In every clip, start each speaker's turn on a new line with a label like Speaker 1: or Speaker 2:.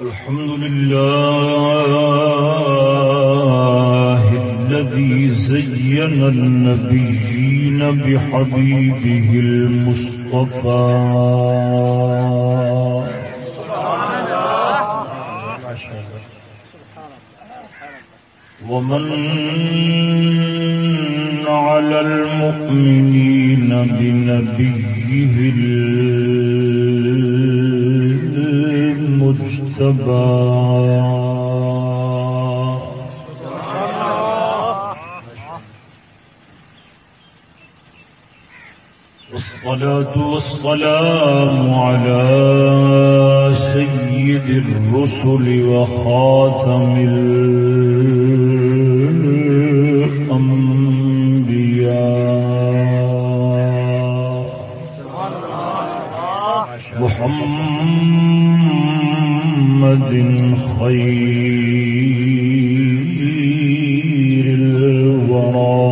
Speaker 1: الحمد لله الذي زين النبيين بحبيبه المصطفى ومن على المؤمنين بنبيه المجتبى. والصلاة والسلام على سيد الرسل وخاتم الأنبياء محمد خير الورى.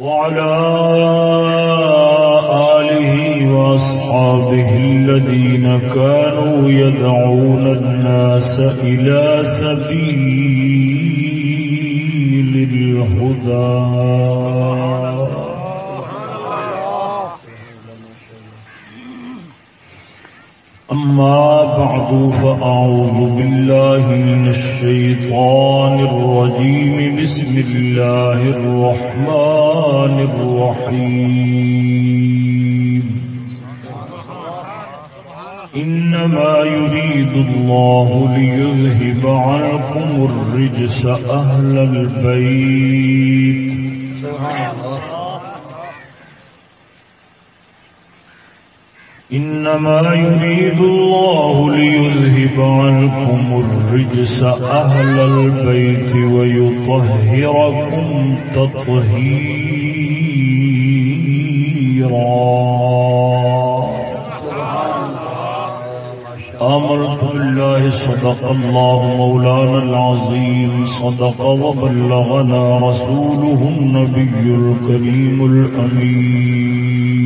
Speaker 1: وعلى آله وأصحابه الذين كانوا يدعون الناس إلى سبيل الشيطان الرجيم. بسم الله الرحمن الرحيم. إنما يريد الله ليذهب عنكم الرجس أهل البيت. سبحان الله إنما يريد الله ليذهب عنكم الرجس أهل البيت ويطهركم تطهيرا. آمنت بالله، صدق الله مولانا العظيم، صدق وبلغنا رسوله النبي الكريم الأمين.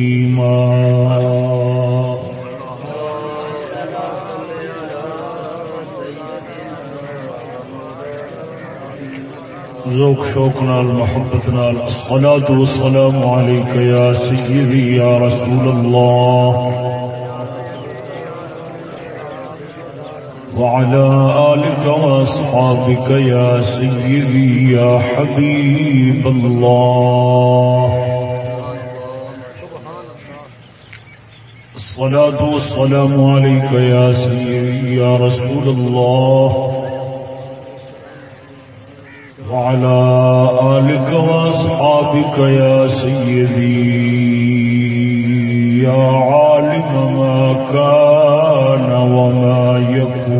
Speaker 1: ذوق، شوق نال، محبت نال. الصلاة والسلام عليك يا سيدي يا رسول الله. وعلى آلك وأصحابك يا سيدي يا حبيب الله. الصلاة والسلام عليك يا سيدي يا رسول الله. وعلى آلك وأصحابك يا سيدي. يا عالم ما كان وما يكون.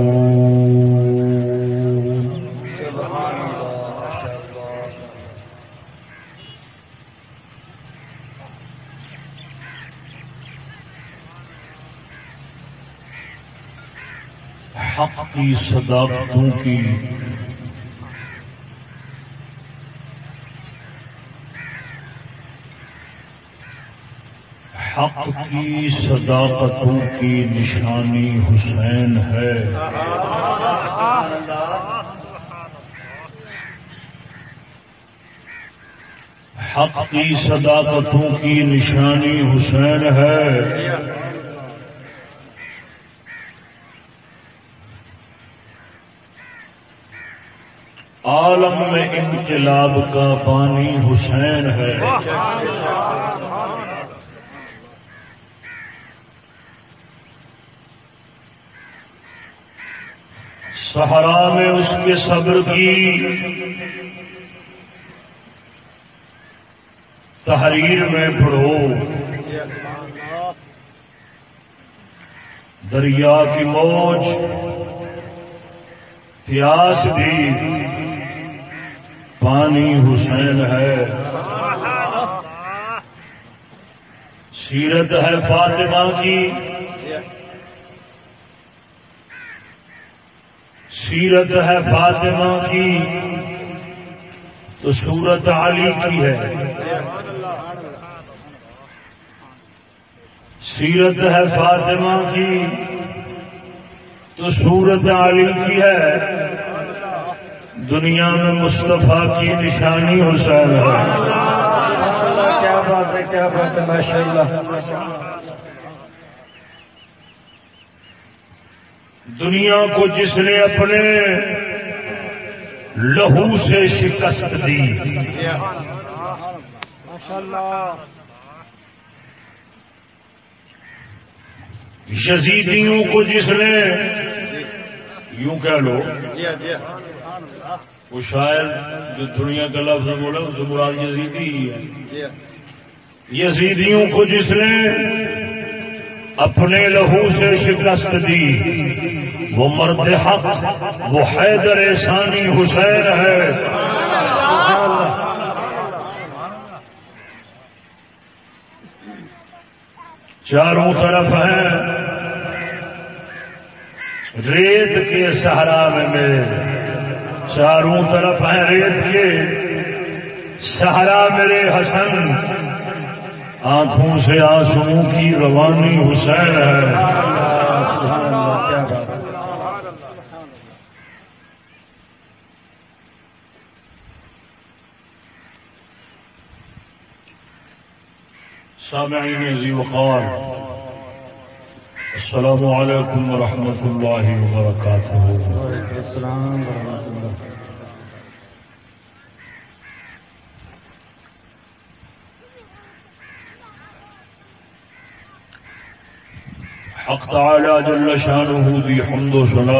Speaker 1: حق کی صداقتوں کی حق کی، صداقتوں کی نشانی حسین ہے۔ حق کی، صداقتوں کی نشانی حسین ہے۔ عالم میں انقلاب کا پانی حسین ہے۔ سہارا میں اس کے صبر کی تحریر میں پڑھو دریا کی موج، پیاس بھی پانی حسین ہے۔ سیرت ہے فاطمہ کی۔ سیرت ہے فاطمہ کی، تو سورت علی کی ہے۔ سیرت ہے فاطمہ کی، تو سورت علی کی ہے۔ دنیا میں مصطفیٰ کی نشانی حسین ہے۔
Speaker 2: کیا بات ہے، کیا بات ہے ماشاء اللہ
Speaker 1: دنیا کو جس نے اپنے لہو سے شکست دی۔ یزیدیوں کو جس نے یوں کہہ لو، وہ شاید جو دنیا کا لفظ بولا اس مراد یزیدی ہی ہے۔ یزیدیوں کو جس نے اپنے لہو سے شکست دی۔ وہ مرد حق، وہ حیدر ثانی حسین ہے۔ چاروں طرف ہیں۔ ریت کے سہارا میں میرے۔ چاروں طرف ہیں ریت کے۔ سہارا میرے حسن آنکھوں سے آنسو کی روانی حسین ہے۔ سامعین ذی وقار السلام علیکم ورحمۃ اللہ وبرکاتہ
Speaker 2: السلام ورحمۃ اللہ
Speaker 1: حق تعالی جل شانہ دی حمد و سنا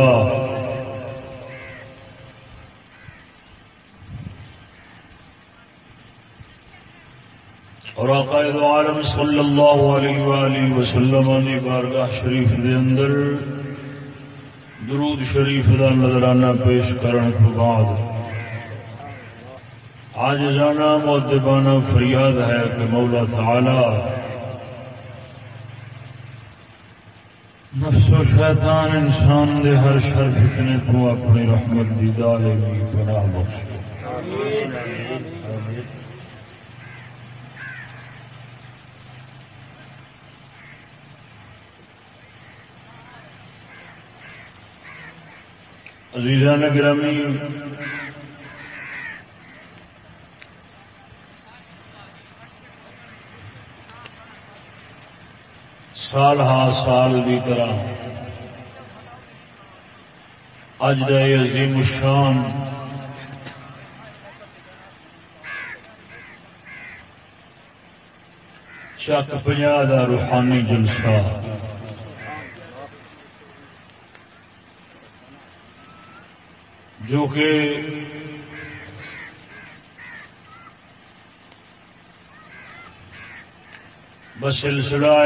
Speaker 1: اور عقائد عالم صلی اللہ علیہ وآلہ وسلم نے بارگاہ شریف دے اندر درود شریف دا نظرانہ پیش کرن کے بعد آج جانا معدبانہ فریاد ہے کہ مولا تعالی نفس و شیطان انسان دے ہر شر فتنے کو اپنی رحمت دی دالے بھی پناہ بخشے۔ عزیزان گرامی سال ہاں سال کی طرح۔ اج عظیم الشان۔ چک پنجا کا روحانی جلسہ۔ جو کہ بس سلسلہ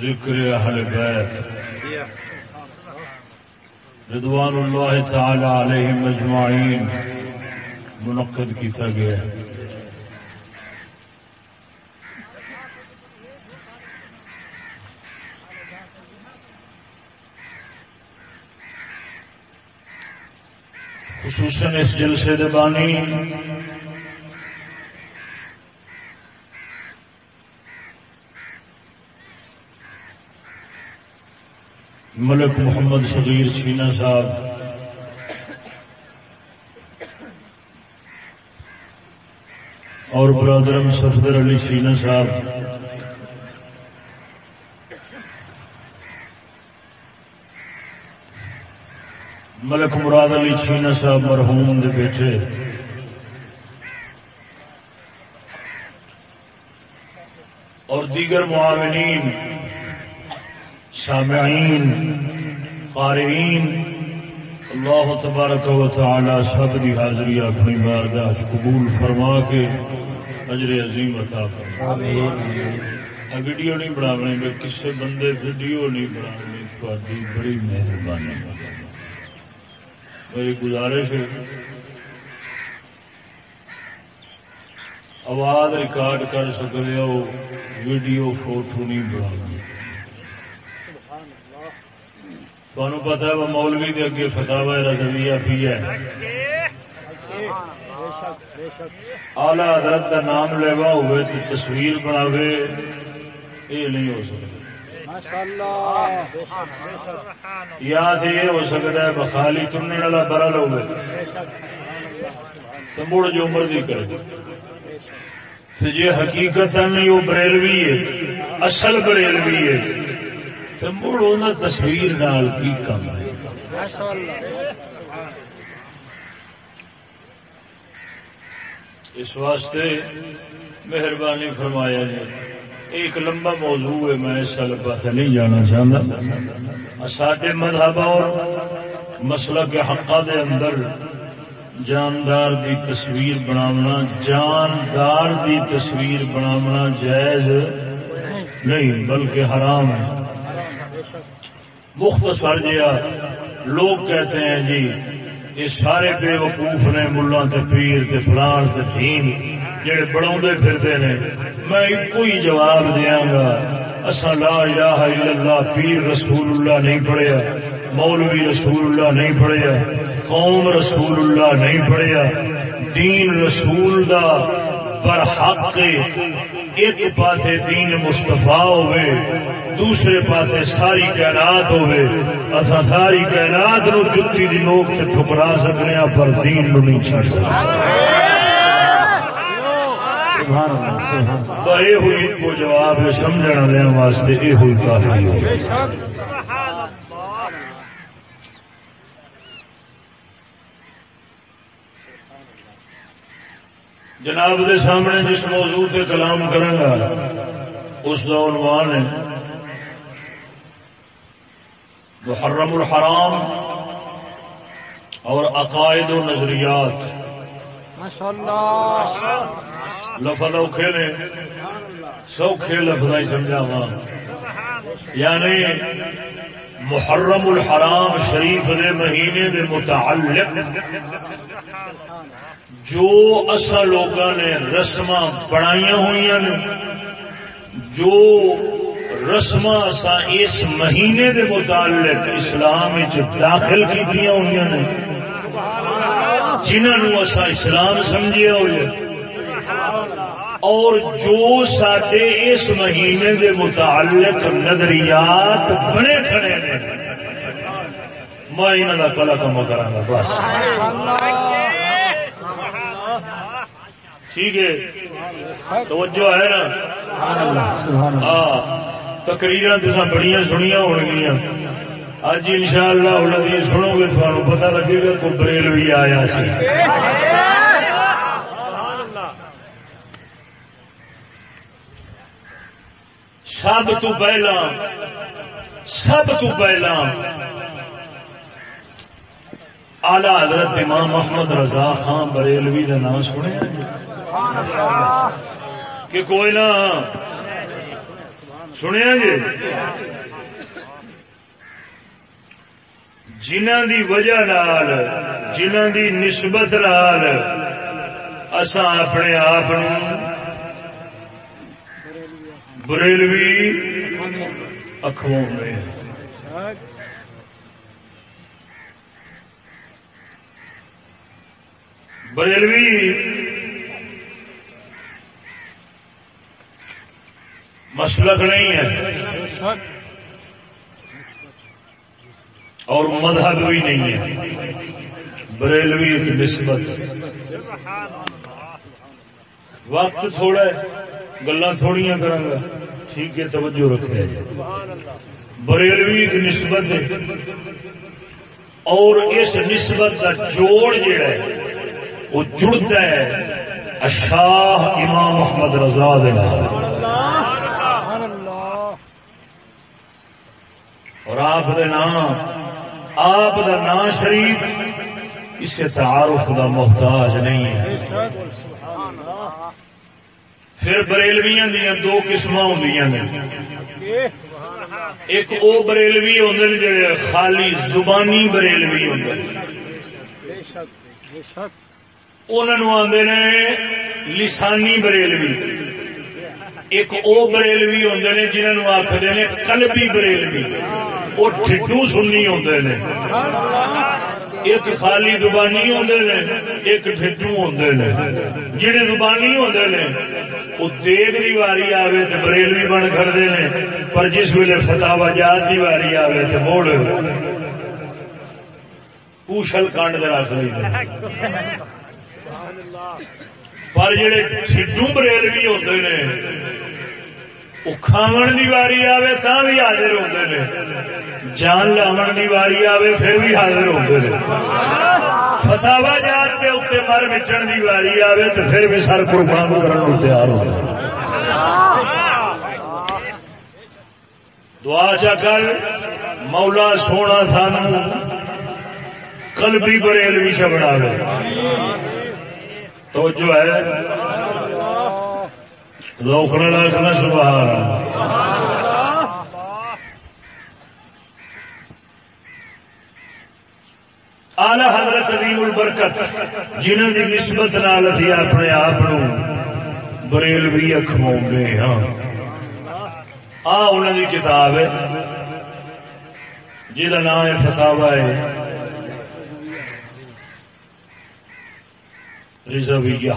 Speaker 1: ذکر اہل بیت۔ رضوان اللہ تعالی علیہ مجمعین منعقد کیا گیا۔ خصوصاً اس جلسے دے ملک محمد صغیر چینا صاحب۔ اور برادرم صفدر علی چینا صاحب۔ ملک مراد علی چینا صاحب مرحوم دے بیٹے۔ اور دیگر معاونین۔ سامعین، قارئین، اللہ تبارک و تعالی سب کی حاضری اپنی بارگاہ قبول فرما کے اجر عظیم عطا فرما۔ ویڈیو نہیں بناونی میں کسی بندے ویڈیو نہیں بناونی تھوڑی بڑی مہربانی۔ میری گزارش ہے، آواز ریکارڈ کر سکتے ہو، ویڈیو فوٹو نہیں بنا تمہیں پتا ہے وہ مولوی کے اگے فتح رضویہ بھی ہے آلہ حضرت کا نام لیوا ہوئے تو تصویر بناوے یہ نہیں ہو سکتا یا تو یہ ہو سکتا ہے بخالی چننے والا برل ہوگا تو مڑ جو مرضی کرے جی حقیقت نہیں وہ بریلوی ہے اصل بریلوی ہے تو مڑ ان تصویر نال کی کم ہے؟ اس واسطے مہربانی فرمایا جائے۔ ایک لمبا موضوع ہے، میں اس پاس نہیں جانا چاہتا سارے مذہب اور مسئلہ کے حقہ دے اندر جاندار دی تصویر بناونا، جاندار دی تصویر بناونا جائز نہیں، بلکہ حرام ہے۔ مختصر جہا لوگ کہتے ہیں جی یہ سارے بے وقوف نے ملا پیر فلان تین جڑے بڑا پھرتے ہیں میں ایک ہی جواب دیا گا۔ اصا لا الہ الا اللہ، پیر رسول اللہ نہیں پڑھیا، مولوی رسول اللہ نہیں پڑھیا، قوم رسول اللہ نہیں پڑھیا، دین رسول دا پر حق ایک پاسے دین مستفا ہوئے، دوسرے پاسے ساری کائنات ہوئے۔ اصا ساری کائنات نو جتی دی نوک سے ٹھکرا سکنے پر دین نو نہیں چڑھ سکتے تو یہ ہوئی کو جواب سمجھنے والے واسطے یہ ہوئی کافی ہو جناب دے سامنے جس موضوع پہ کلام کروں گا، اس کا عنوان ہے، محرم الحرام اور عقائد و نظریات۔ لفظ اوکھے نے، سوکھے لفظ ہی سمجھا وا یعنی محرم الحرام شریف دے مہینے دے متعلق جو اصا لوگ نے رسم بنائی ہوئی جو رسم اصا اس مہینے دے متعلق اسلام داخل کی ہوئی نے جنہوں اصا اسلام سمجھے ہوئے اور جو سارے اس مہینے کے متعلق نظریات بنے کھڑے ہیں میں انہوں کا کلا کم کرا بس۔ ٹھیک ہے۔ توجہ ہے نا؟ ہاں۔ تقریر بڑی سنیا ہو گیا اج ان شاء اللہ سنو گے تمہیں پتا لگے گا کو بریل بھی آیا سی۔ سب تو پہلا سب تو پہلا آلہ حضرت امام محمد رضا خان بریلوی کا نام سنیا کہ کوئی نہ سنیا جی؟ جنہ دی وجہ نال، جنہ دی نسبت نال اسا اپنے آپ بریلوی اخواؤں بریلوی۔ مسلک نہیں ہے۔ اور مذہب بھی نہیں ہے۔ بریلوی کی نسبت۔ وقت تھوڑا ہے۔ گلا تھوڑی کرا ٹھیک ہے، توجہ رکھے بریلوی کی نسبت اور اس نسبت کا جوڑ جڑا ہے وہ جڑتا ہے۔ اشاہ امام محمد رضا اور آپ نام، آپ دا نام شریف کسی تعارف دا محتاج نہیں ہے۔ پھر بریلویاں دیا دو قسم ہوں ایک او بریلوی ہوں جڑے خالی زبانی بریلوی ہوں انہوں آدھے نے لسانی بریلوی۔ ایک او بریلوی ہوں نے جنہوں آخر نے کلبی بریلوی۔ وہ ٹھڈو سنی ہوتے ہیں ایک خالی زبانی ہوتے ہیں ایک ٹھڈو ہوتے ہیں جہے زبانی ہوتے ہیں وہ دیگ کی واری آئے تو بریلوی بن کرتے ہیں پر جس ویلے فتح جات کی واری آئے تو موڑ۔ پوشل کانڈ رکھ لی پر جڑے ٹھڈو بریلوی ہوتے ہیں کھاو دی واری آوے تا بھی حاضر ہوتے ہیں جان لاو دی واری آوے پھر بھی حاضر ہوتے ہیں فتوا جات کے اتنے مر مچن دی واری آوے تو پھر بھی سر قربان کرنے تیار ہو۔ دعا چا کر، مولا سونا سان کلبی بریلوی سے بنا تو جو ہے روکنے لگنا سبحان آلہ حضرت عظیم البرکت جنہوں کی نسبت نال اسی اپنے آپ بریل بھی اکھو گے ہاں۔ آ انہوں کی کتاب ہے جہاں نام ہے فتاوا ہے رضویہ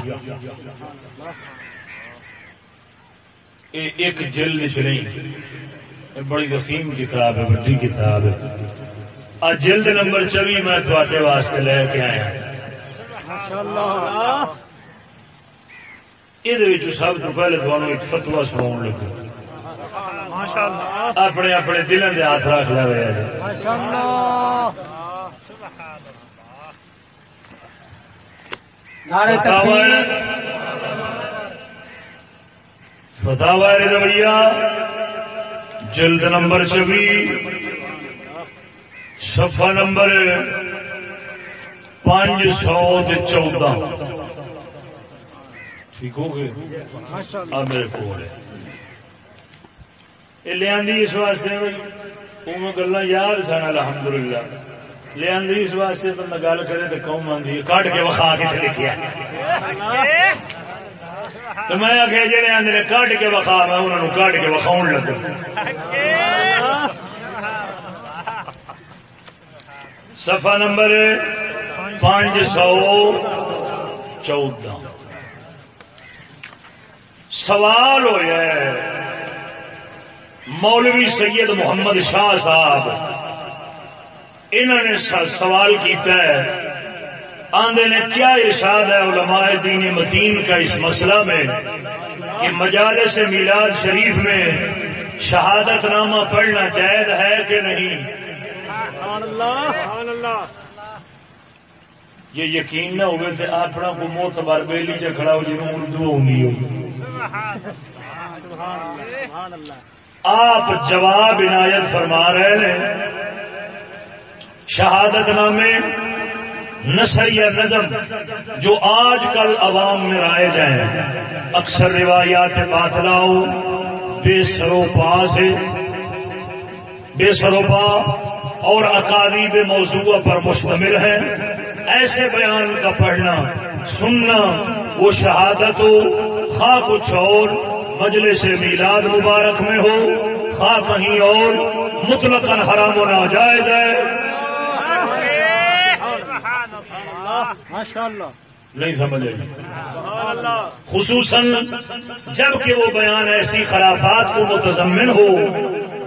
Speaker 1: ایک جلد چ نہیں بڑی وسیم کتاب ہے بڑی کتاب ہے۔ جلد نمبر چوی میں تھوڑے واسطے لے کے آیا۔ یہ سب تو پہلے تمہیں ایک فتوا سنا لگا اپنے اپنے دلوں کے ہاتھ رکھ لیا جی رویہ جلد نمبر چوبی سفا نمبر پانچ سو چودہ۔ ٹھیک ہو گئے؟ میرے کو لیا اس واسطے، وہ گلا یاد سن الحمد للہ لیا اس واسطے تو میں گل کرے تو قوم آدھی کٹ کے وقا کے لکھا تو میں آخیا جہے آدھے کٹ کے وقا میں انہوں نے کٹ کے وقاؤ لگ سفا نمبر پانچ سو چودہ۔ سوال ہوا مولوی سید محمد شاہ صاحب انہوں نے سوال کیتا ہے۔ آندے نے کیا ارشاد ہے علماء دین مدین کا اس مسئلہ میں کہ مجالس میلاد شریف میں شہادت نامہ پڑھنا جائز ہے کہ نہیں؟ یہ یقین نہ ہوئے تھے اپنا کو موتبر بیلی چ کھڑا ہو جنہوں اردو ہونی ہو۔ آپ جواب عنایت فرما رہے ہیں۔ شہادت نامے نثر یا نظم جو آج کل عوام میں رائے جائیں اکثر روایات باطلاؤ، بے سروپا سے، بے سروپا اور اکادیب موضوع پر مشتمل ہے۔ ایسے بیان کا پڑھنا، سننا، وہ شہادت ہو، خواہ کچھ اور، مجلس میلاد مبارک میں ہو، خواہ کہیں اور مطلق حرام و ناجائز ہے۔ نہیں سمجھے خصوصاً جبکہ وہ بیان ایسی خرافات کو متضمن ہو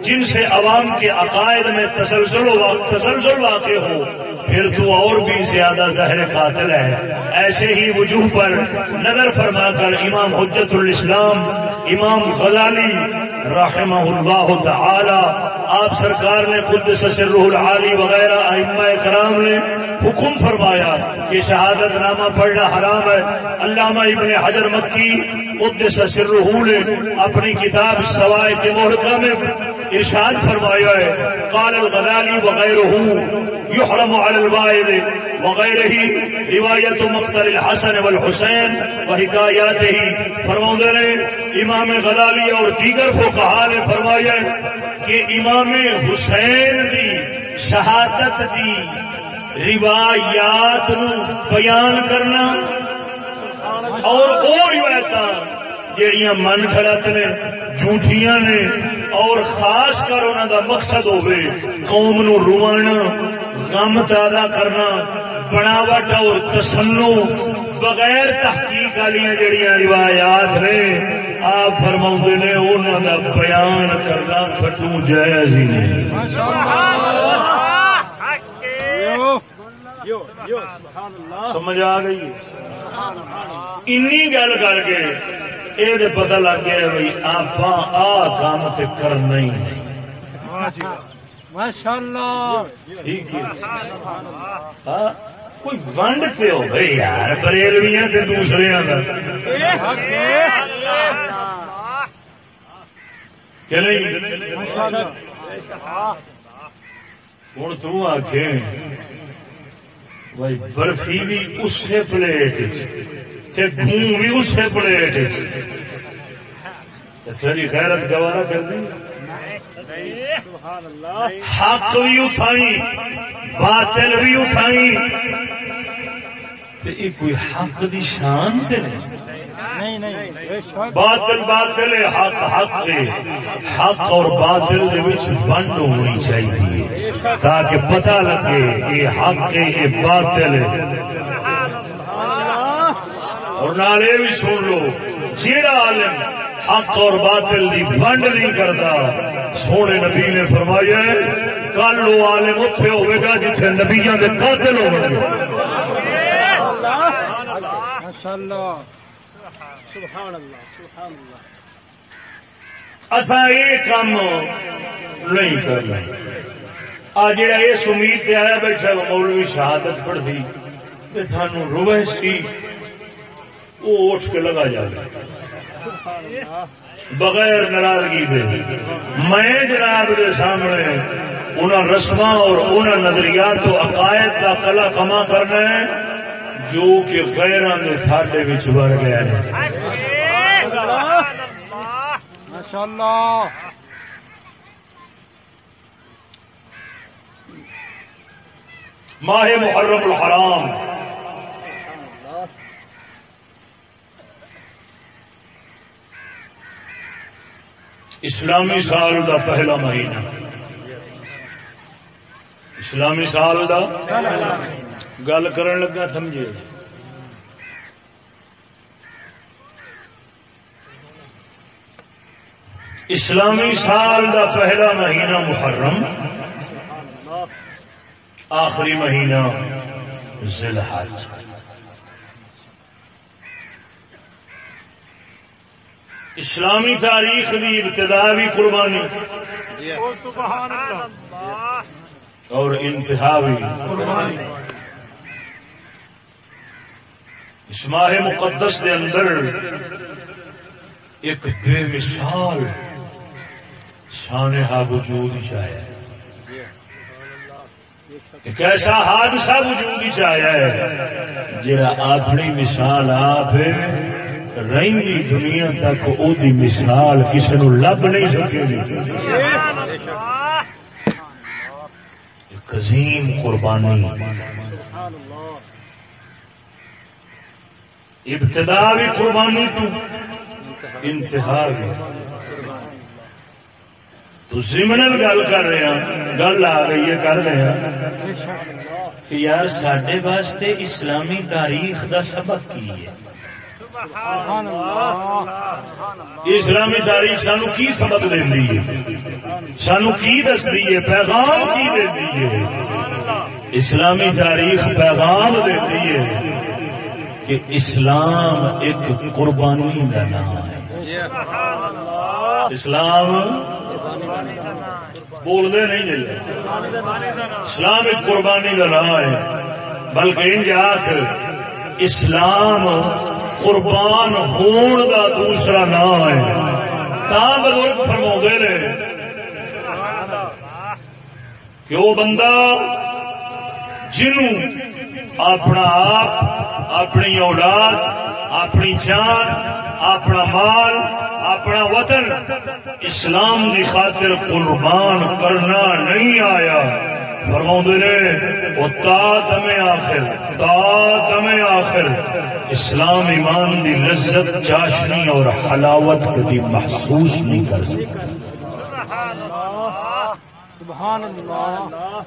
Speaker 1: جن سے عوام کے عقائد میں تسلسل تسلسل واقع ہو پھر تو اور بھی زیادہ زہر قاتل ہے۔ ایسے ہی وجوہ پر نظر فرما کر امام حجت الاسلام امام غزالی رحمہ اللہ تعالی آپ سرکار نے خود سسر العالی وغیرہ ائمہ کرام نے حکم فرمایا کہ شہادت نامہ پڑھنا حرام ہے۔ علامہ ابن حجر مکی خود سسر نے اپنی کتاب سوائے کے محرکہ میں ارشاد فرمایا ہے۔ قال الغزالی وغیرہ یحرم علی الوائد وغیرہ ہی روایت مقتل الحسن والحسین وحکایات ہی فرماؤں نے، امام غزالی اور دیگر کو کہا نے فرمایا کہ امام حسین دی شہادت دی روایات نو بیان کرنا اور وہ روایت جہیا من گھڑت نے، جھوٹیاں نے اور خاص کر انہوں دا مقصد ہوئے قوم نو روانا، غم پیدا کرنا، بناوٹ اور تسنو بغیر تحقیق والی جڑیاں روایات نے آپ فرما نے انہوں دا بیان کرنا کٹو جائز ہی نہیں۔ سمجھ آ گئی؟ گل کر کے یہ پتا لگ گیا بھائی آپ آ کام تو کرنا ہی نہیں۔ ٹھیک ہے۔ ہاں، کوئی ونڈ پہ ہو گئی یار بریلویاں دوسرے کہ نہیں؟ ہوں تو آخ بھائی برفی بھی اسی پلیٹ گوں بھی اسی پلیٹ تیری خیرت گوارا کر دی۔ حق بھی اٹھائی باطل بھی اٹھائی۔ کوئی حق دی شان تے باطل باطل حق حق دے حق اور باطل دے وچ بنڈ ہونی چاہیے تاکہ پتہ لگے یہ حق ہے یہ باطل ہے۔ اور نالے بھی سن لو جیڑا عالم حق اور باطل دی بنڈ نہیں کرتا۔ سونے نبی نے فرمایا کل وہ عالم اتے ہوے گا جتنے نبیا کے قاتل ہو گئے اصا یہ کام نہیں کرنا۔ آ جا اس امید پہ آیا بیٹھا مولوی شہادت پڑھتی سانو روح سی، وہ اٹھ کے لگا جائے بغیر ناراضگی دے۔ میں جناب کے سامنے ان رسم اور ان نظریات و عقائد کا کلا کما کرنا ہے، جو کہ غیران کے ساڈے بڑھ گیا ہے۔ ماہ محرم الحرام۔ اسلامی سال دا پہلا مہینہ۔ اسلامی سال دا گل کرن لگا سمجھے۔ اسلامی سال دا پہلا مہینہ محرم۔ آخری مہینہ ذیل اسلامی تاریخ دی ابتدا بھی قربانی۔ اور انتہا بھی اسماہ مقدس دے اندر ایک بے مثال شانہ وجود چاہیا ایک ایسا حادثہ وجود چاہیا ہے جہاں اپنی مثال آپ رہی دنیا تک وہ مثال کسی نو لب نہیں سکے عظیم قربانی۔ ابتدا بھی قربانی تو انتہا بھی۔ تو سمنل گل کر رہے ہیں گل آ رہی ہے، کر رہے ہیں کہ یار سڈے واسطے اسلامی تاریخ دا سبق کی ہے؟ اسلامی تاریخ سانو کی سبق دینی ہے؟ سانو کی دستی ہے؟ پیغام کی دینی ہے؟ اسلامی تاریخ پیغام دیتی ہے کہ اسلام ایک قربانی کا نام ہے۔ اسلام بولتے نہیں جی۔ اسلام ایک قربانی کا نام ہے، بلکہ ان اسلام قربان ہون کا دوسرا نام ہے۔ تا بزرگ فرما نے کہ وہ بندہ جنوں اپنا آپ، اپنی اولاد، اپنی جان، اپنا مال، اپنا وطن اسلام کی خاطر قربان کرنا نہیں آیا۔ فرما نے وہ تا تمہیں آخر تا تمہیں آخر. اسلام ایمان دی لذت چاشنی اور حلاوت کبھی محسوس نہیں کر سکتا۔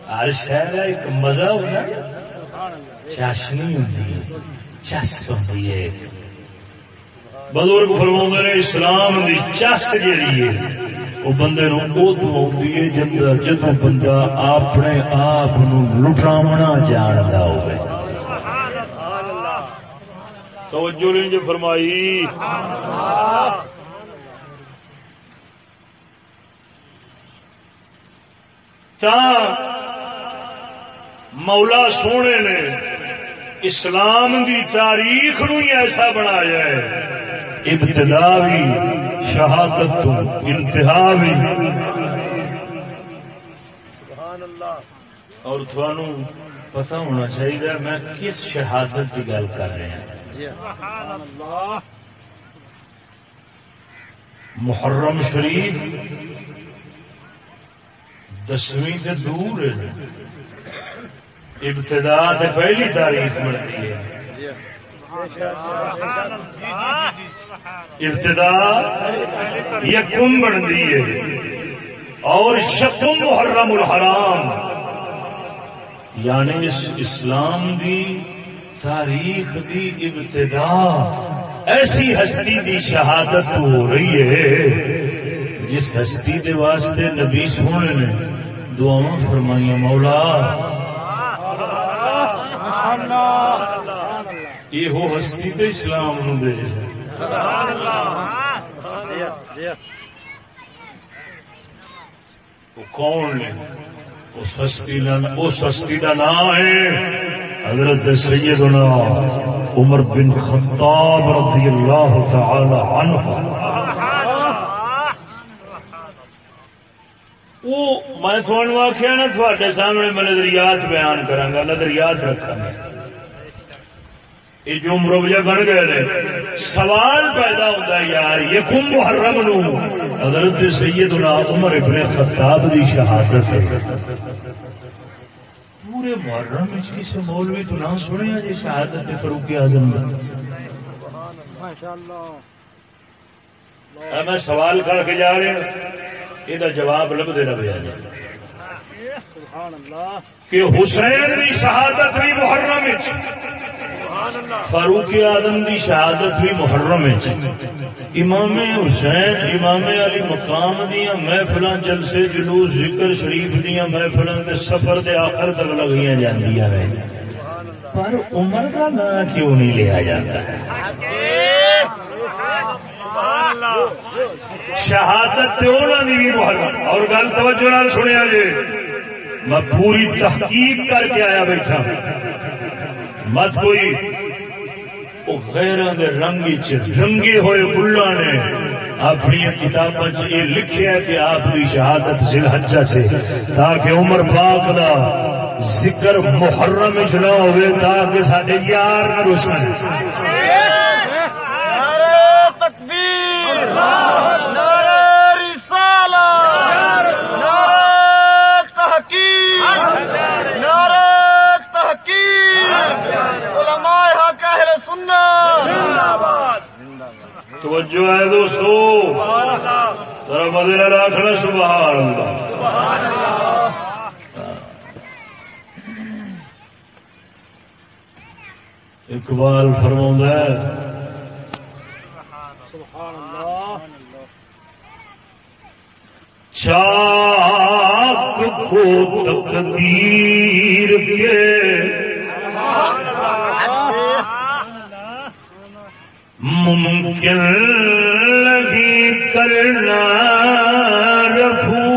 Speaker 1: ہر شہر ایک مزہ ہوتا چاشنی ہوتی چس ہوتی ہے۔ بزرگ فرما نے اسلام دی چس جیڑی ہے، وہ بندے نو آتی ہے جب جدو بندہ اپنے آپ لٹاونا جانتا ہوئے توجہ نہیں جو جی فرمائی۔ مولا سونے نے اسلام دی تاریخ نو ایسا بنایا ہے۔ ابتدا بھی شہادت تو انتہا بھی اور تھانو پتا ہونا چاہیے میں کس شہادت کی گل کر رہا ہوں محرم شریف دسویں سے دور ابتدا سے پہلی تاریخ بنتی ہے۔ ابتدا یکم بنتی ہے اور شکم محرم الحرام۔ یعنی اس اسلام دی تاریخ دی ابتدا۔ ایسی ہستی دی شہادت ہو رہی ہے۔ جس ہستی دے واسطے نبی سونے نے دعا فرمائی مولا یہ ہستی تو اسلام نو دے۔ کون نے اس ہستی اس ہستی کا نام ہے حضرت سیدنا عمر بن خطاب رضی اللہ تعالی عنہ۔ وہ میں تھوڑا آخیا نا تھوڑے سامنے میں نظریات بیان کرا نظریات رکھا گا یہ جو مروجہ بن گئے سوال پیدا ہوتا ہے یار یہ کم محرم نو۔ حضرت سیدنا عمر ابن خطاب دی شہادت ہے۔ پورے محرم میں کسی مولوی تو نہ سنیا جی شہادت فروخ اعظم میں؟ سوال کر کے جا رہے ہیں یہ جواب لبتے رہے کہ حسین کی شہادت بھی محرم فاروق آدم کی شہادت بھی محرم امام حسین امام علی مقام دیا محفل جلسے جلوس ذکر شریف دیا محفل سفر دے آخر تک لگی جی پر عمر کا نام کیوں نہیں لیا جاتا؟ ہے شہادت محرم۔ اور گل توجہ سنیا جی میں پوری تحقیق کر کے آیا بیٹھا مت کوئی دے رنگ رنگے ہوئے بلا نے اپنی کتابوں یہ لکھیا کہ آپ کی شہادت ذل سلحجہ سے تاکہ عمر پاک دا ذکر محرم نہ ہوئے، تاکہ سارے یار نہ روشن توجہ ہے دوستو، ذرا مدینہ رکھنا سبحان اللہ۔ اقبال فرما ہے، چاک کو تقدیر کے ممکن لگی کرنا رفو۔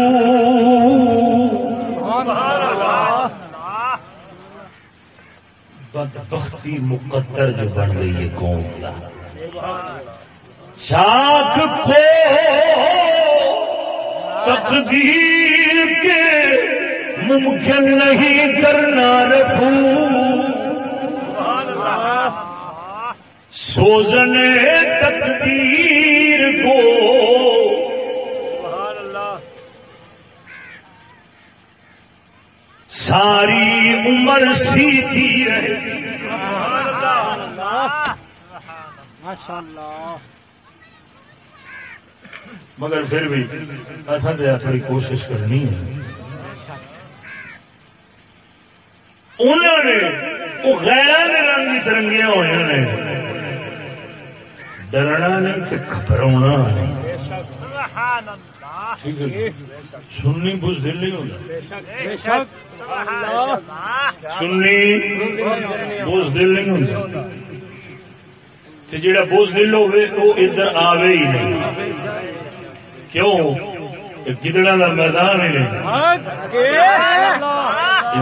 Speaker 1: بدبختی مقدر جو بن رہی ہے قوم کا۔ چاک کو تقدیر کے ممکن نہیں کرنا رفو۔ سوزنے تقدیر کو۔ ساری عمر سیدھی رہے۔ مگر پھر بھی اتن تھوڑی کوشش کرنی ہے۔ انہوں نے وہ غیر رنگ چرنگیاں ہوئی نے۔ ڈرنا نہیں تو گھبراؤنا نہیں۔ سننی بوز دل نہیں ہوتا سننی بوز دل نہیں ہوتا جڑا بوز دل ہوے وہ ادھر آوے ہی نہیں۔ کیوں؟ گدڑا کا میدان ہی نہیں۔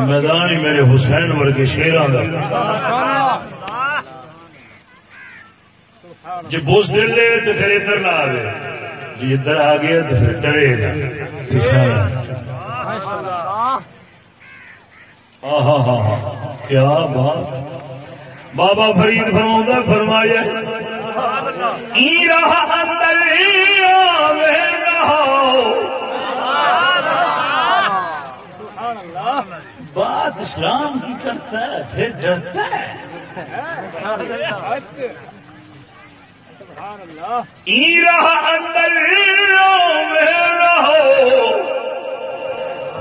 Speaker 1: میدان ہی میرے حسین ورگے شیران کا جی بوز دل لے تو پھر ادھر نہ آئے جی ادھر آ گیا تو پھر ڈرے گا۔ ہاں ہاں ہاں کیا بات۔ بابا فرید فرما فرمایا بات اسلام کی کرتا ہے، پھر ڈرتا ہے۔ اندر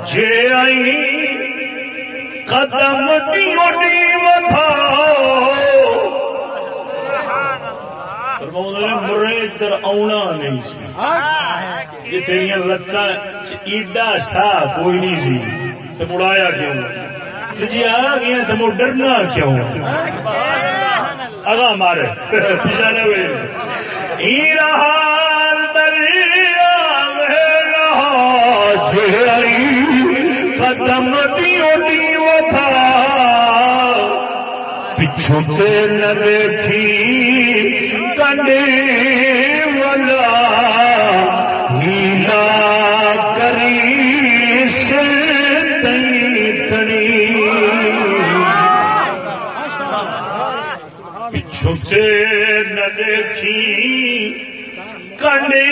Speaker 1: جے آئی قدم ڈیوٹی مرے ادھر آنا نہیں سی۔ یہ تیریا لتان ایڈا سا کوئی نہیں سی۔ تو مڑایا کیوں؟ جی آ گیا تو ڈرنا کیوں؟ اگا مارے۔ قدم ڈیوٹی وفا پچھو سے نہ دیکھی کنڈے والا۔ نیلا کری سے تنی تنی۔ چھٹے نہ دیکھی کنڈے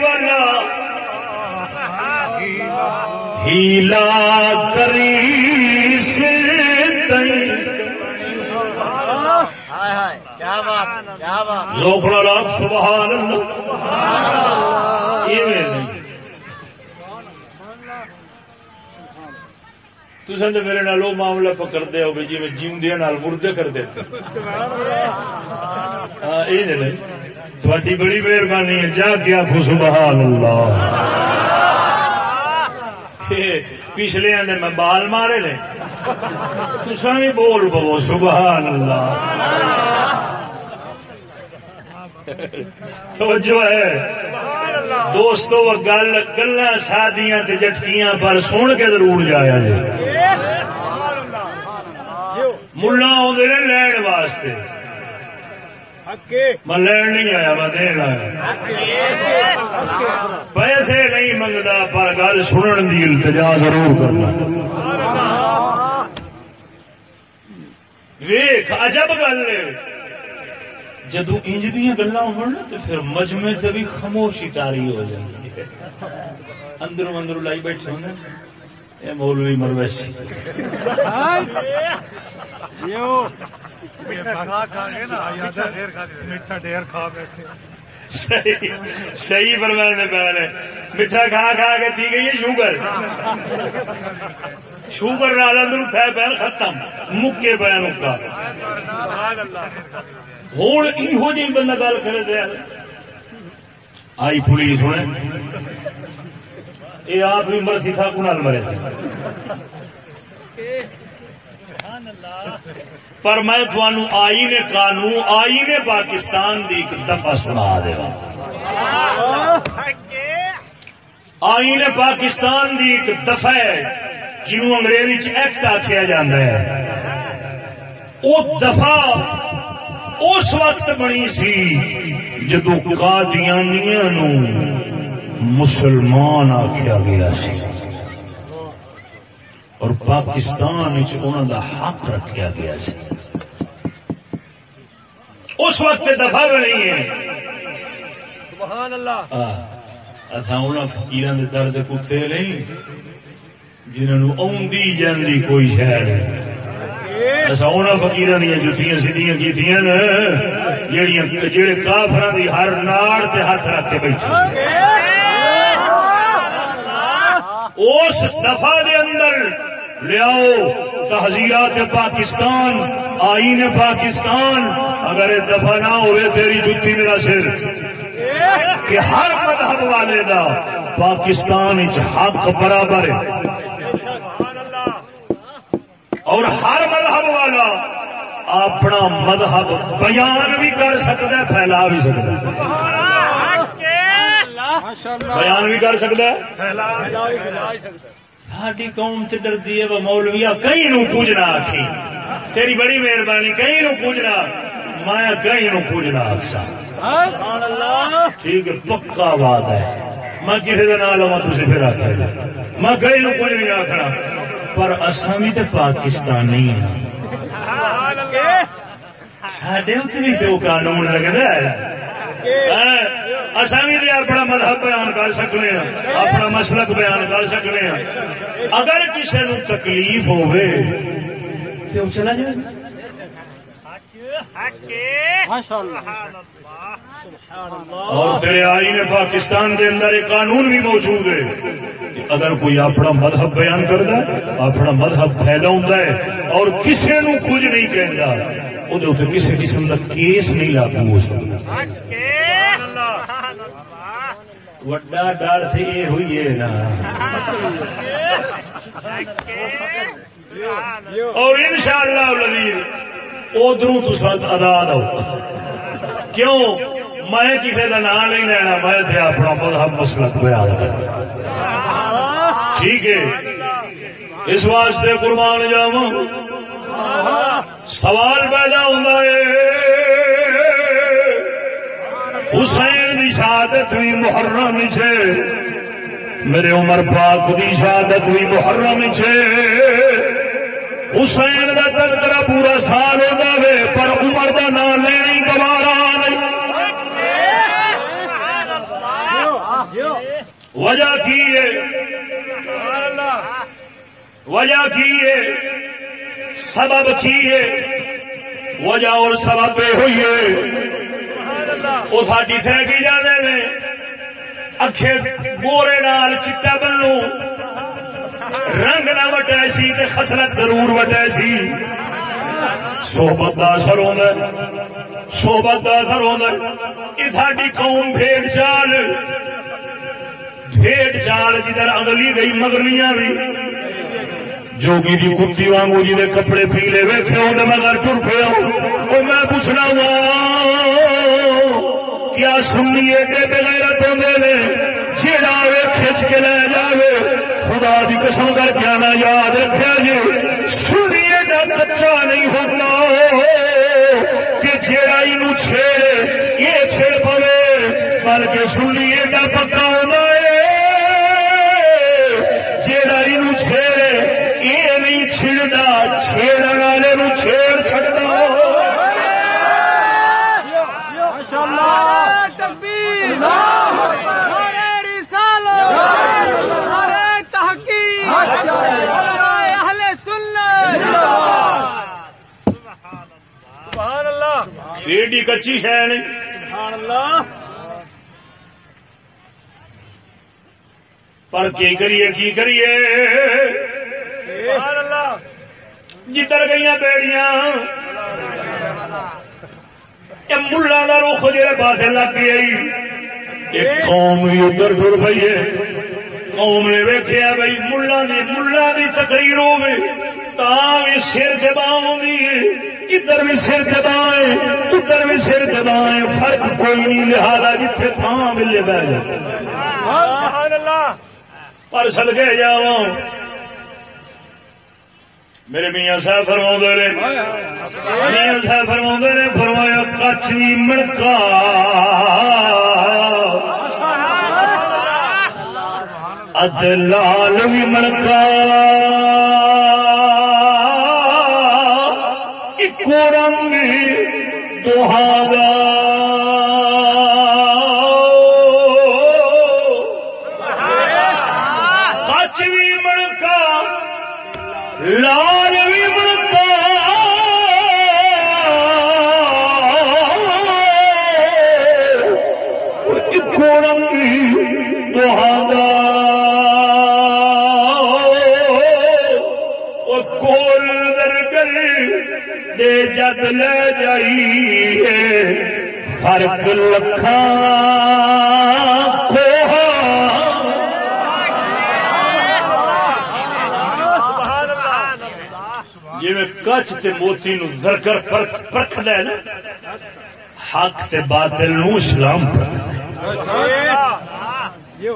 Speaker 1: والا ہیلا کری سے رام سبحان تصے تو میرے نال وہ معاملہ پکڑ دے ہو جی میں جیوندیا مردے کر دے ہاں یہ تھوڑی بڑی مہربانی ہے، جا کے آخو سبحان اللہ پچھلے آدھے میں بال مارے لے تصا بھی بول پو سبحان اللہ جو ہے۔ دوستو گل گلا شادیاں جٹکیاں پر سن کے ضرور جایا جی ملا آدھے لین واسطے۔ میں لین نہیں آیا، میں دین آیا۔ پیسے نہیں منگتا پر گل سنن کی التجا ضرور کرنا۔ ویخ عجب گل جدو انج دیا گلا پھر مجمے سے بھی خاموشی تاری ہو جاتی ہے۔ اندروں اندروں لائی بیٹھے ہونے یہ مولوی مرویسی صحیح فرمانے میں پہلے۔ میٹھا کھا کھا کے پی گئی ہے شوگر۔ شوگر نال اندر پہل ختم۔ مکے پہ مکا ہوں یہ جی بندہ گل کرے دیا آئی پولیس ہونے۔ یہ آپ بھی مرسی تھا کنال مرے۔ پر میں تھانو آئی نے قانون، آئی نے پاکستان دی ایک دفعہ سنا دیا آئی نے پاکستان دی ایک دفعہ جنہوں انگریزی ایکٹ آخیا جا ہے۔ وہ دفاع اس وقت بنی سی جدو قادیانیاں نو مسلمان آخیا گیا سی۔ اور پاکستان انہوں دا حق رکھا گیا سی۔ اس وقت دفاع بنی ہے۔
Speaker 3: سبحان اللہ۔
Speaker 1: اصا ان فکیر درد کتے نہیں جنہوں آدھی جاندی کوئی شہر اصا فکیر دیا جتیاں سیدیاں کی جڑے کافر کی ہر ناڑ سے ہاتھ رکھ کے بیٹھے اس دفاع دے اندر لیاؤ تحزیرات پاکستان آئین پاکستان اگر یہ دفاع نہ ہوئے تیری جتی میرا سر کہ ہر مذہب والے دا پاکستان حق برابر ہے اور ہر مذہب والا اپنا مذہب بیان بھی کر سکتا ہے، پھیلا بھی سکتا ہے۔ بیان بھی کر سکتا ہے۔ ساری قوم سے ڈردی ہے، وہ مولویا کئی نو پوجنا آخی تیری بڑی مہربانی کئی نو پوجنا۔ میں کئی نو پوجنا آخسا ٹھیک ہے، پکا بات ہے۔ میں کسی کا نام لوا تھی پھر آخر میں کئی نو کچھ نہیں آخنا پر اصا بھی تو پاکستانی ہوں سڈے اتنے بھی تو قانون لگتا ہے ہاں، اصا بھی اپنا مذہب بیان کر سکنے ہیں، اپنا مسلک بیان کر سکنے ہیں۔ اگر کسی نو تکلیف ہوے تو چلا جائے۔ اور تیرے آئین پاکستان کے اندر ایک قانون بھی موجود ہے اگر کوئی اپنا مذہب بیان کرتا ہے اپنا مذہب پھیلا ہے اور کسی نو کچھ نہیں کہتا وہ کسی قسم کا کیس نہیں لاگو ہو سکتا۔ وڈا ڈر سے یہ ہوئی ہے نا۔ اور ان شاء اللہ ادھر تو آزاد ہو۔ کیوں؟ میں کسی کا نام نہیں لینا، میں اپنا مذہب مسلک بیان کر ٹھیک ہے۔ اس واسطے قربان جاؤ سوال پیدا ہوتا ہے۔ حسین کی شہادت بھی محرم چ میرے عمر پاک کی شہادت بھی محرم چ حسین کا تذکرہ پورا سال ہو جائے پر عمر کا نام لینی گوارا نہیں۔ وجہ کی ہے؟ وجہ کی ہے؟ سبب کی ہے؟ وجہ اور سبب پہ ہوئی ہے۔ وہ ساری تھرکی جانے نے۔ اکھے گورے نال چٹا بنو رنگ نہ وٹے سی تے خسرت ضرور وٹے سی۔ صحبت کا اثر ہوتا صحبت کا اثر ہوتا یہ ساری قوم بھیڑ چال بھیڑ چال جدھر اگلی گئی مگرنیاں بھی جوگی دی کتی وانگو جی دے کپڑے پیلے ویکھے ہو مگر ٹر پیا وہ میں پوچھنا وا کیا سنی ایڈے بغیرت ہوتے نے؟ جیڑا کے لے جاوے۔ خدا دی قسم کر کے آنا یاد رکھا جی۔ سنی ایڈا کچا نہیں ہوتا کہ جیڑا یہ چھیڑے یہ چھیڑ پوے۔ بلکہ ایڈا پکا ہونا ہے جیڑا یہ چھیڑے یہ نہیں چھڑتا چھیڑ والے چھیڑ چھڑتا ایڈی کچی شہ نہیں پر کی کریے کی کریے جدھر گئی بیڑیاں ملا کا رخ جہاں پاس لگ گئی قوم بھی ادھر ٹر پی ہے قوم نے ویکیا بھائی ملا نے ملا کی تقریر ہوگی بھی سر دبا ادھر بھی سر دبا ہے ادھر بھی سر دبا ہے فرق کوئی نہیں لہذا جتنے تھان ملے بہ جائے پر سد کے جا میرے میاں صاحب فرما نے میاں صاحب فرما نے فرمایا مڑکا۔ اد لال بھی مڑکا۔ کو رنگ دوہارا جد لے جائی فرق لکھا جی کچھ تے موتی نو درکر پرکھ دے نا، حق تے باطل نو اسلام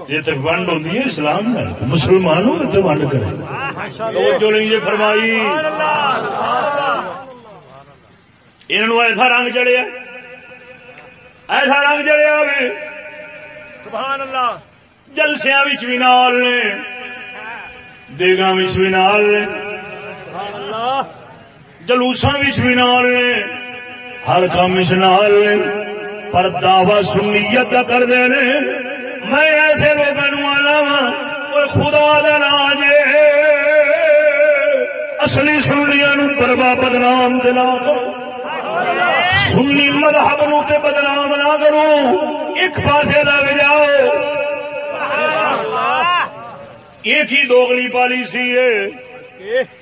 Speaker 1: یہ تو ونڈ ہوتی ہے اسلام میں مسلمانوں میں تو ونڈ کرے۔ جو نہیں یہ فرمائی۔ انہوں ایسا رنگ چڑیا ایسا رنگ چڑیا
Speaker 3: سبحان اللہ
Speaker 1: جلسیا بھی نال نے دیگا بھی نال نے جلوسا بھی نال نے ہر کام نال نے پر دعوی سنیت کا کرتے ہیں میں ایسے لوگوں آنا وا خدا دا جے اصلی سنیا نو پروا بدنام دلا کرو سنی مذہب نو تے بدنام نہ کرو۔ ایک پاسے لگ جاؤ۔ ایک ہی دوگلی پالیسی ہے۔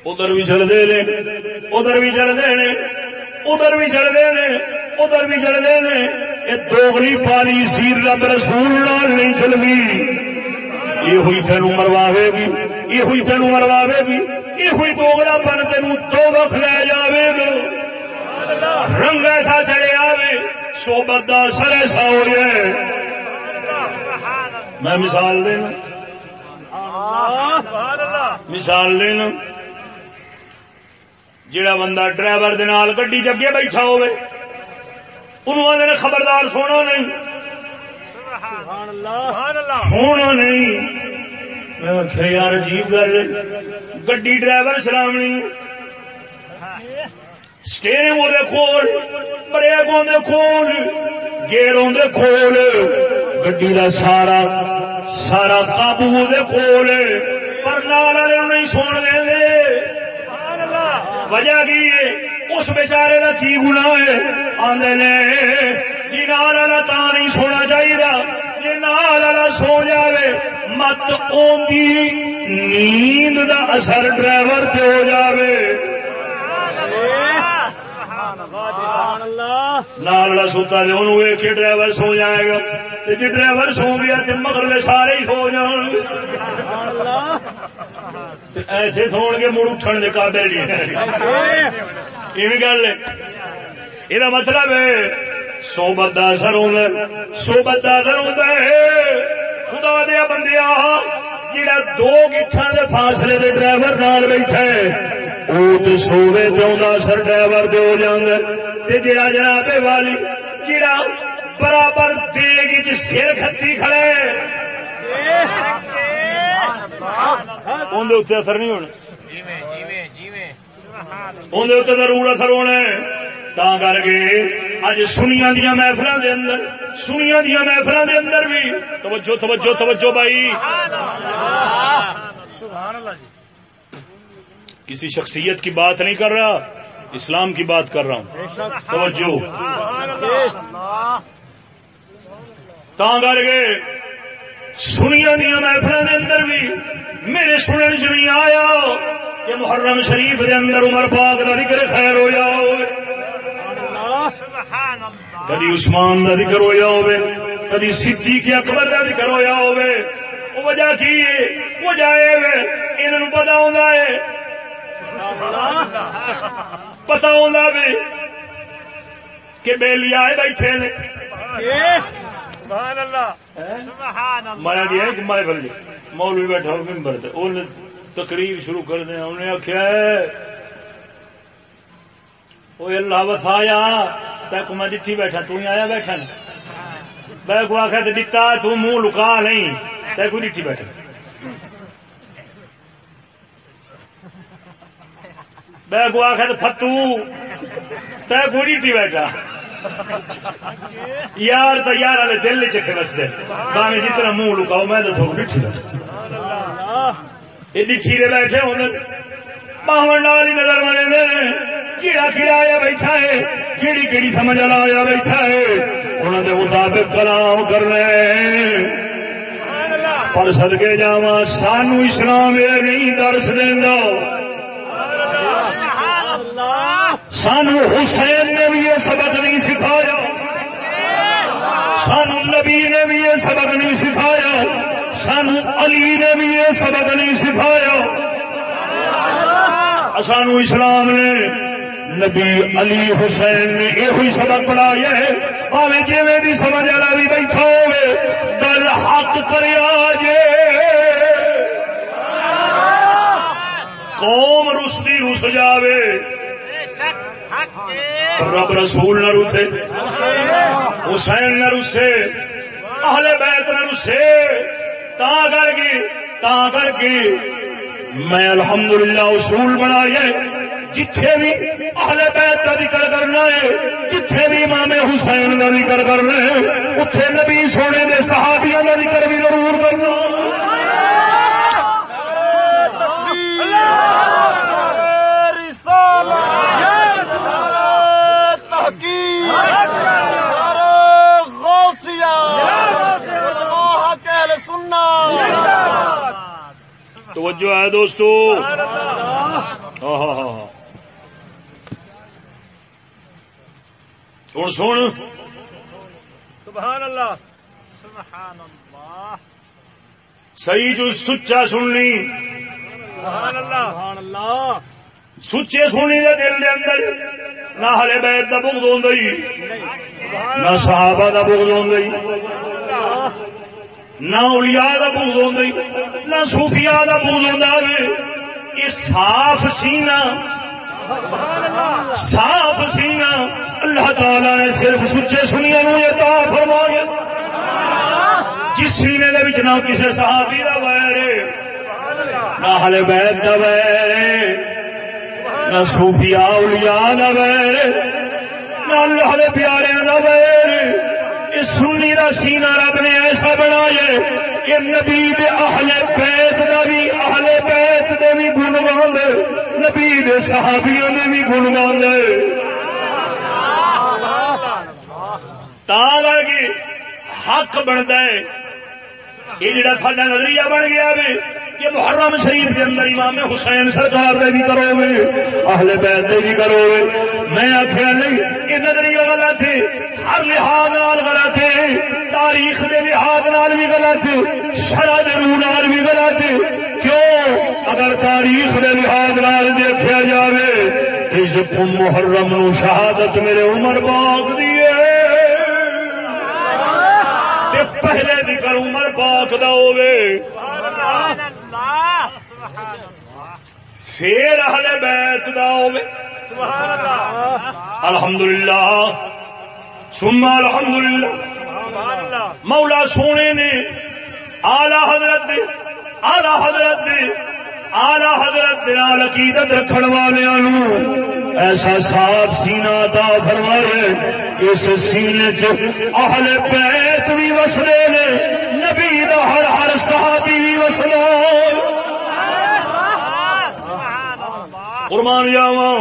Speaker 1: ادھر بھی چلتے ہیں ادھر بھی چلتے ہیں ادھر بھی چلتے ہیں ادھر بھی چلتے ہیں یہ دوگلی پالیسی رب رسول نہیں چلتی یہ ہوئی تین مرواوے گی، یہ ہوئی تین مرواوے گی، یہ ہوئی دوگلا پن تین دو وقت لے جائے گا۔ رنگ ایسا چلے آئے سوبت کا سر ایسا ہو جائے میں مثال دینا۔ مثال دینا۔ جڑا بندہ ڈرائیور گی جگہ بیٹھا ہوئے انہوں نے خبردار سونا نہیں۔ سونا نہیں۔ میں یار عجیب گل گڈی ڈرائیور چلاونی اسٹیئرنگ کول بریک دے کول گیئروں دے کول، گڈی دا سارا سارا قابو دے کول، پر نال والے نہیں سن دے وجہ کی اس بیچارے کا کی گنا ہے؟ آدھے نے جی نال والا تا نہیں سونا چاہیے جی نال والا سو جائے مت آدھی نیند دا اثر ڈرائیور سے ہو جائے نال سوتا جی ویک کے ڈرائیور سو جائے گا۔ جی ڈرائیور سو گیا تو مگر سارے ہی سو جان۔ ایسے سو گے مڑ اٹھن کے قابل یہ گل یہ مطلب ہے سو بندہ اثر ہوتا سو بندہ اثر ہوتا ہے خدا دیا بندیا جہاں دو گیٹان کے فاصلے کے ڈرائیور نال بیٹھے وہ تو سوے چاہتا سر ڈرائیور دے ہو جڑا جناب والی جڑا برابر دیگ سر کھتی کھڑے اندر اثر نہیں ہونا اندر ضرور اثر ہونا تا کر کے اج سنیا دیا محفل دے اندر سنیا دیا محفل دے اندر بھی توجہ توجہ توجہ بھائی سبحان اللہ جی کسی شخصیت کی بات نہیں کر رہا اسلام کی بات کر رہا ہوں۔ توجہ۔ کر گئے سنیا دیا محفل اندر بھی میرے سننے چ نہیں آیا کہ محرم شریف کے اندر عمر پاک کا ذکر خیر ہو جاؤ کدی عثمان کا ذکر ہو جاؤ کدی صدیق اکبر کا ذکر ہو جاؤ وجہ کی؟ وجہ یہ پتا ہوتا ہے پتا بھی کہ بیلی آئے بیٹھے نے۔ کہ مارے بل مولوی بیٹھا ممبر تقریر شروع کر دیا انہیں آخیا وہ اللہ وفایا تک میں ڈٹھی بیٹھا تو ہی آیا بیٹھا میں کو آخر تو دتا تو منہ لکا نہیں تے کو ڈٹھی بیٹھا۔ میں کو آخر فتو تے کو ڈٹھی بیٹھا یار تو یار والے دل چکے بستے باویں جتنا جی منہ لکاؤ، میں تو ڈٹھی یہ ڈٹھی دے بیٹھے ہوں باہر نال ہی نظر بنے نے۔ کیڑا کیڑا آیا بیٹھا ہے، کیڑی کیڑی سمجھ والا آیا بیٹھا ہے۔ انہوں نے مطابق کلام کرنا پر سدکے جا سانو اسلام یہ نہیں درس دینا سانو حسین نے بھی یہ سبق نہیں سکھایا۔ سانو نبی نے بھی یہ سبق نہیں سکھایا۔ سانو علی نے بھی یہ سبق نہیں سکھایا۔ سانو اسلام نے نبی علی حسین نے یہ سبق پڑھایا ہے۔ پاوے جی بھی سمجھ والا بھی بیٹھا ہوگی گل حق کرے جے قوم رستی رس جاوے۔ رب رسول نہ روتے حسین نہ رسے اہل بیت نہ رسے تا کر کے تا کر کے میں الحمدللہ اصول بنایا جتھے بھی اہل بیت کا ذکر کرنا ہے، جتھے بھی امام حسین کا ذکر کرنا ہے اتنے نبی سونے کے صحابیوں توجہ ہے دوستو۔ ہاں ہاں ہاں سن سن۔
Speaker 3: سبحان اللہ سبحان اللہ
Speaker 1: صحیح جو سچا سننی۔
Speaker 3: سبحان اللہ سبحان اللہ
Speaker 1: سچے سننی دے دل دے اندر نہ ہلے بیت دا بغض ہوندا ہی۔ نہ صحابہ دا بغض ہوندا ہی۔ نہ اولیاء دا بغض ہوندا نہ صوفیاء دا ہوندا یہ صاف سینہ صاف سینہ۔ اللہ تعالی نے صرف سچے سنیا نو عطا فرمایا۔ جس سینے دے وچ نہ کسی صحابی دا ویر نہ اہل بیت دا ویر نہ صوفیاء اولیاء دا ویر نہ اللہ دے پیارے دا ویر اس سنی دا سینہ رب نے ایسا بنایا کہ نبی دے اہل بیت دا بھی اہل بیت دے بھی گنوان دے، نبی دے صحابیوں دے بھی گنوان دے۔ تا کہ حق بنتا ہے۔ یہ جڑا تھا نظریہ بن گیا وے کہ محرم شریف کے اندر امام حسین سرکار دے بھی کرو گے اہل بیت دے بھی کرو گے میں آخیا نہیں، یہ نظریہ غلط ہے، ہر لحاظ نال غلط ہے، تاریخ دے لحاظ نال بھی غلط ہے، شرع دے روح نال بھی غلط ہے۔ کیوں؟ اگر تاریخ دے لحاظ نال دیکھا جاوے کہ محرم نو شہادت میرے عمر باغ دی ہے۔ پہلے ذکر عمر پاک دا ہوے پھر اہل بیت دا ہوے الحمدللہ۔ ثم الحمدللہ۔ مولا سونے نے آلہ حضرت دے آلہ حضرت دے آلہ حضرت نال عقیدت رکھن والوں ایسا صاف سینہ عطا فرمائے، اس سینے چ اہل بیت بھی وسدے نے، نبی دا ہر ہر صحابی بھی وسدا قربان جاواں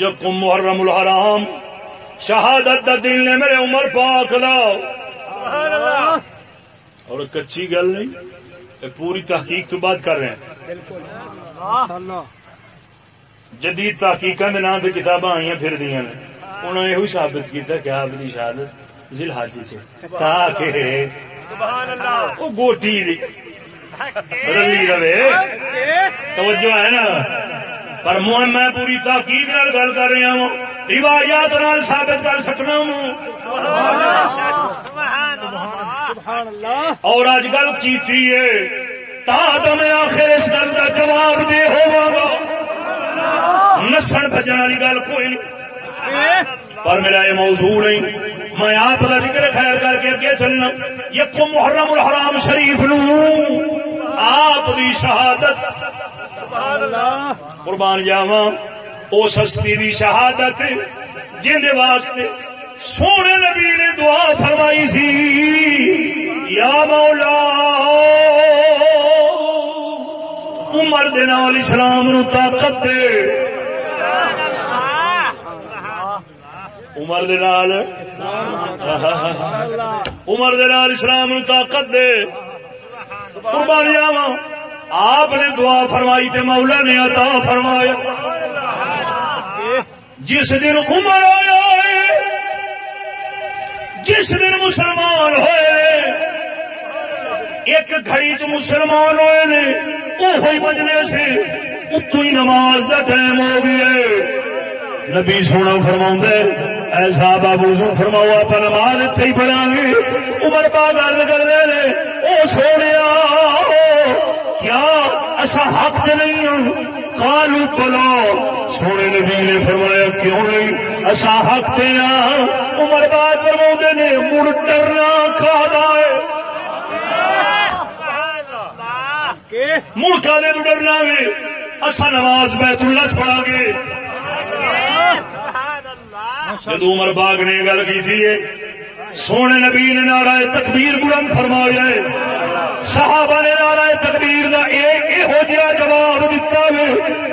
Speaker 1: یکم محرم الحرام، شہادت دا دل نے میرے عمر پاک لا اور کچی گل نہیں۔ پوری تحقیق تو بات کر رہے ہیں۔ جدید تحقیق نام سے کتاباں آئی پھر دیا انہوں نے یہ ثابت کیا کہ آپ کی شہادت ذیل حاجی سے تاکہ وہ گوٹی رلی رہے۔ توجہ ہے نا۔ پر میں پوری تحقیق گل کر رہا ہوں۔ روایات نال ثابت کر سکنا اور اج گل کی میں آخر اس گل کا جواب دے ہوا نسن بجن والی گل کوئی نہیں۔ پر میرا یہ موضوع نہیں۔ میں آپ کا ذکر خیر کر کے اگے چلنا۔ یکو محرم الحرام شریف نو۔ آپ دی شہادت۔ قربان جاوا اس ہستی دی شہادت جن واسطے سونے نبی نے دعا فرمائی سی۔ یا مولا، عمر دے نال اسلام نو طاقت دے۔ عمر دے نال۔ عمر دے نال اسلام نو طاقت دے۔ قربان جاوا آپ نے دعا فرمائی تے مولا نے عطا فرمایا۔ جس دن عمر آیا ہے، جس دن مسلمان ہوئے ایک گھڑی چ مسلمان ہوئے نے وہ بجنے سے اتو ہی نماز کا ٹائم ہو گیا نبی سونا فرما ایسا بابو سو فرماؤ آپ نماز اتنے ہی پڑھا گے عمر پاک گل کر رہے وہ سونے کیا ایسا حق نہیں ہوں؟ کالو پلو سونے نبی نے فرمایا، کیوں نہیں؟ ایسا حق پہ عمر پاک فرما نے، مڑ ڈرنا کھا ہے۔ ملکا نے ڈرنا گے اصا نماز بیت اللہ چ پڑا گے جدو عمر باغ نے گل کی تھی سونے نبی نے نارا تکبیر بلند فرمایا ہے۔ صحابہ نے نارا تکبیر کا یہو جہا جواب دیتا ہے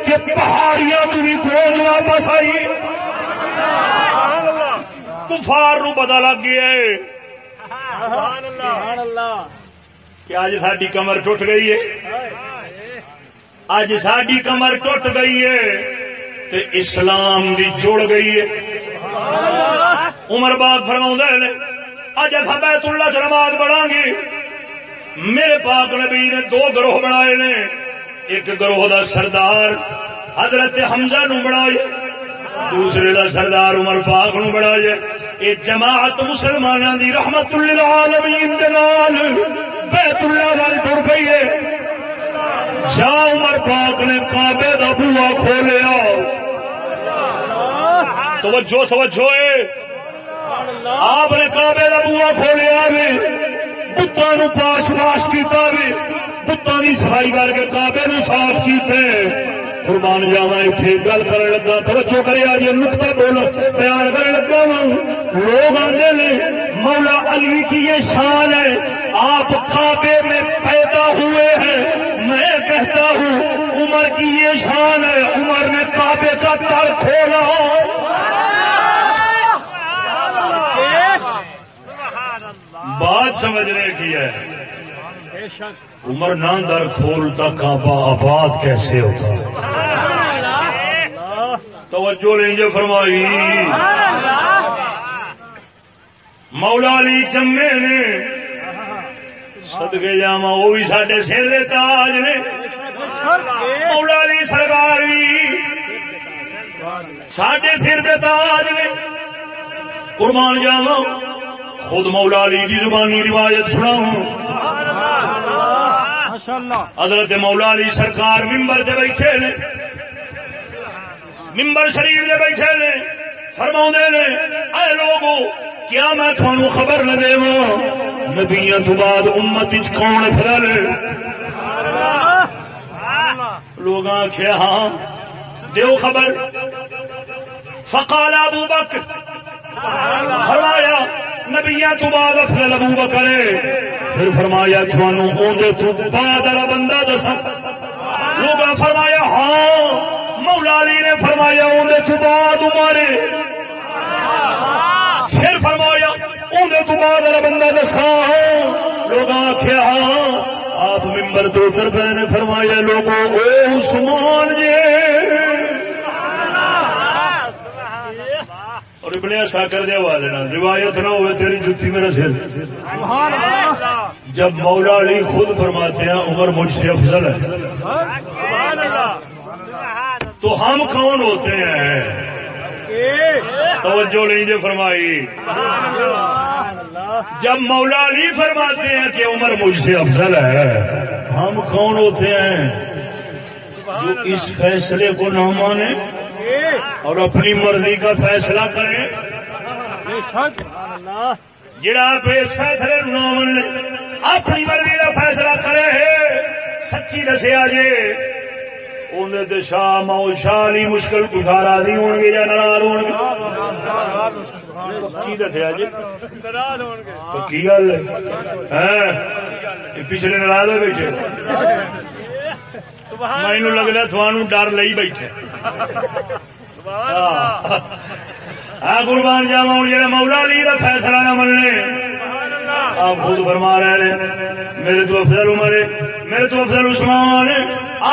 Speaker 1: کہ پہاڑیاں تو بھی کھوج واپس آئی۔ کفار نو پتا لگ گیا ہے۔ کہ اج ساری کمر ٹوٹ گئی ہے۔ اج ساری کمر ٹوٹ گئی ہے۔ تے اسلام بھی جڑ گئی ہے۔ عمر باغ فرما نے اج اصا بیت اللہ سے نماز پڑھا گے میرے پاک نبی نے دو گروہ بنائے نے، ایک گروہ دا سردار حضرت حمزہ نو بنایا، دوسرے دا سردار عمر پاک نو بنایا۔ یہ جماعت مسلمانوں دی رحمت للعالمین دے نال بیت اللہ وال ٹر پئی ہے۔ جا عمر پاک نے کعبے کا بوا کھولیا۔ توجہ توجہ آپ نے کعبے کا بوا کھولیا بھی بتان پاش پاش کیا بھی بتاں کی صفائی کر کے کعبے نو صاف کیتے۔ قربان جاوا اتنے گل کر لگا توجہ کرے آج نقطہ بول بیان کر لگا وا لوگ آتے نے مولا علی کی یہ شان ہے آپ کعبے میں پیدا ہوئے ہیں۔ میں کہتا ہوں عمر کی یہ شان ہے عمر نے کعبے کا تر کھولا۔ بات سمجھنے کی ہے۔ عمر نان در کھولتا کعبہ آباد کیسے ہوتا؟ توجہ لیں جو فرمائی۔ مولا علی جمے نے۔ سدگے جاوا وہ بھی سڈے سر تاج نے۔ مولا علی سرکار بھی سڈے سر دے تاج نے۔ قربان جاوا خود مولا علی کی زبانی روایت سنا حضرت مولا علی سرکار ممبر سے بیٹھے نے۔ ممبر شریف سے بیٹھے نے۔ فرما نے اے لوگو کیا میں تھانو خبر نہ دے نبیا تو بعد امت کون پھر؟ لوگ آخیا ہاں دیو خبر۔ فقال ابو بک فرمایا نبیا تو بعد افضل ابو بکر پھر فرمایا تھانو اونده تو بعد والا بندہ دسا لوگ فرمایا ہاں مولا علی نے فرمایا اونده تو بعد عمر. پھر فرمایا اونده تو بعد والا بندہ دسا لوگ آخیا ہاں آپ ممبر تو اتر پے نے فرمایا، لوگوں، او عثمان جی اور ابن ایسا کر دے والے نا روایت نہ ہوئے تیری جتی میرا سر۔ جب مولا علی خود فرماتے ہیں، عمر مجھ سے افضل ہے۔ تو ہم کون ہوتے ہیں؟ توجہ لیجیے فرمائی۔ جب مولا علی فرماتے ہیں کہ عمر مجھ سے افضل ہے، ہم کون ہوتے ہیں؟ جو اس فیصلے کو نہ مانے اور اپنی مرضی کا فیصلہ کریں۔
Speaker 3: سبحان اللہ
Speaker 1: جڑا اس فیصلے نو اپنی مرضی کا فیصلہ کرے، سچی دسیا جے انہیں تو شاہ مو شاہ نہیں مشکل گزارا نہیں ہو گے یا ناراض ہو کی دسیا جی؟
Speaker 3: گے
Speaker 1: کی گل ہے؟ ہاں، پچھلے ناراض ہو گئے مینو لگتا تھوانو ڈر لئی بیٹھے۔ ہاں قربان جاوا ہوں جا مولا علی کا فیصلہ نہ
Speaker 3: اللہ۔
Speaker 1: آپ خود فرما رہے ہیں میرے تو افضل عمر ہے میرے تو افضل عثمان ہے۔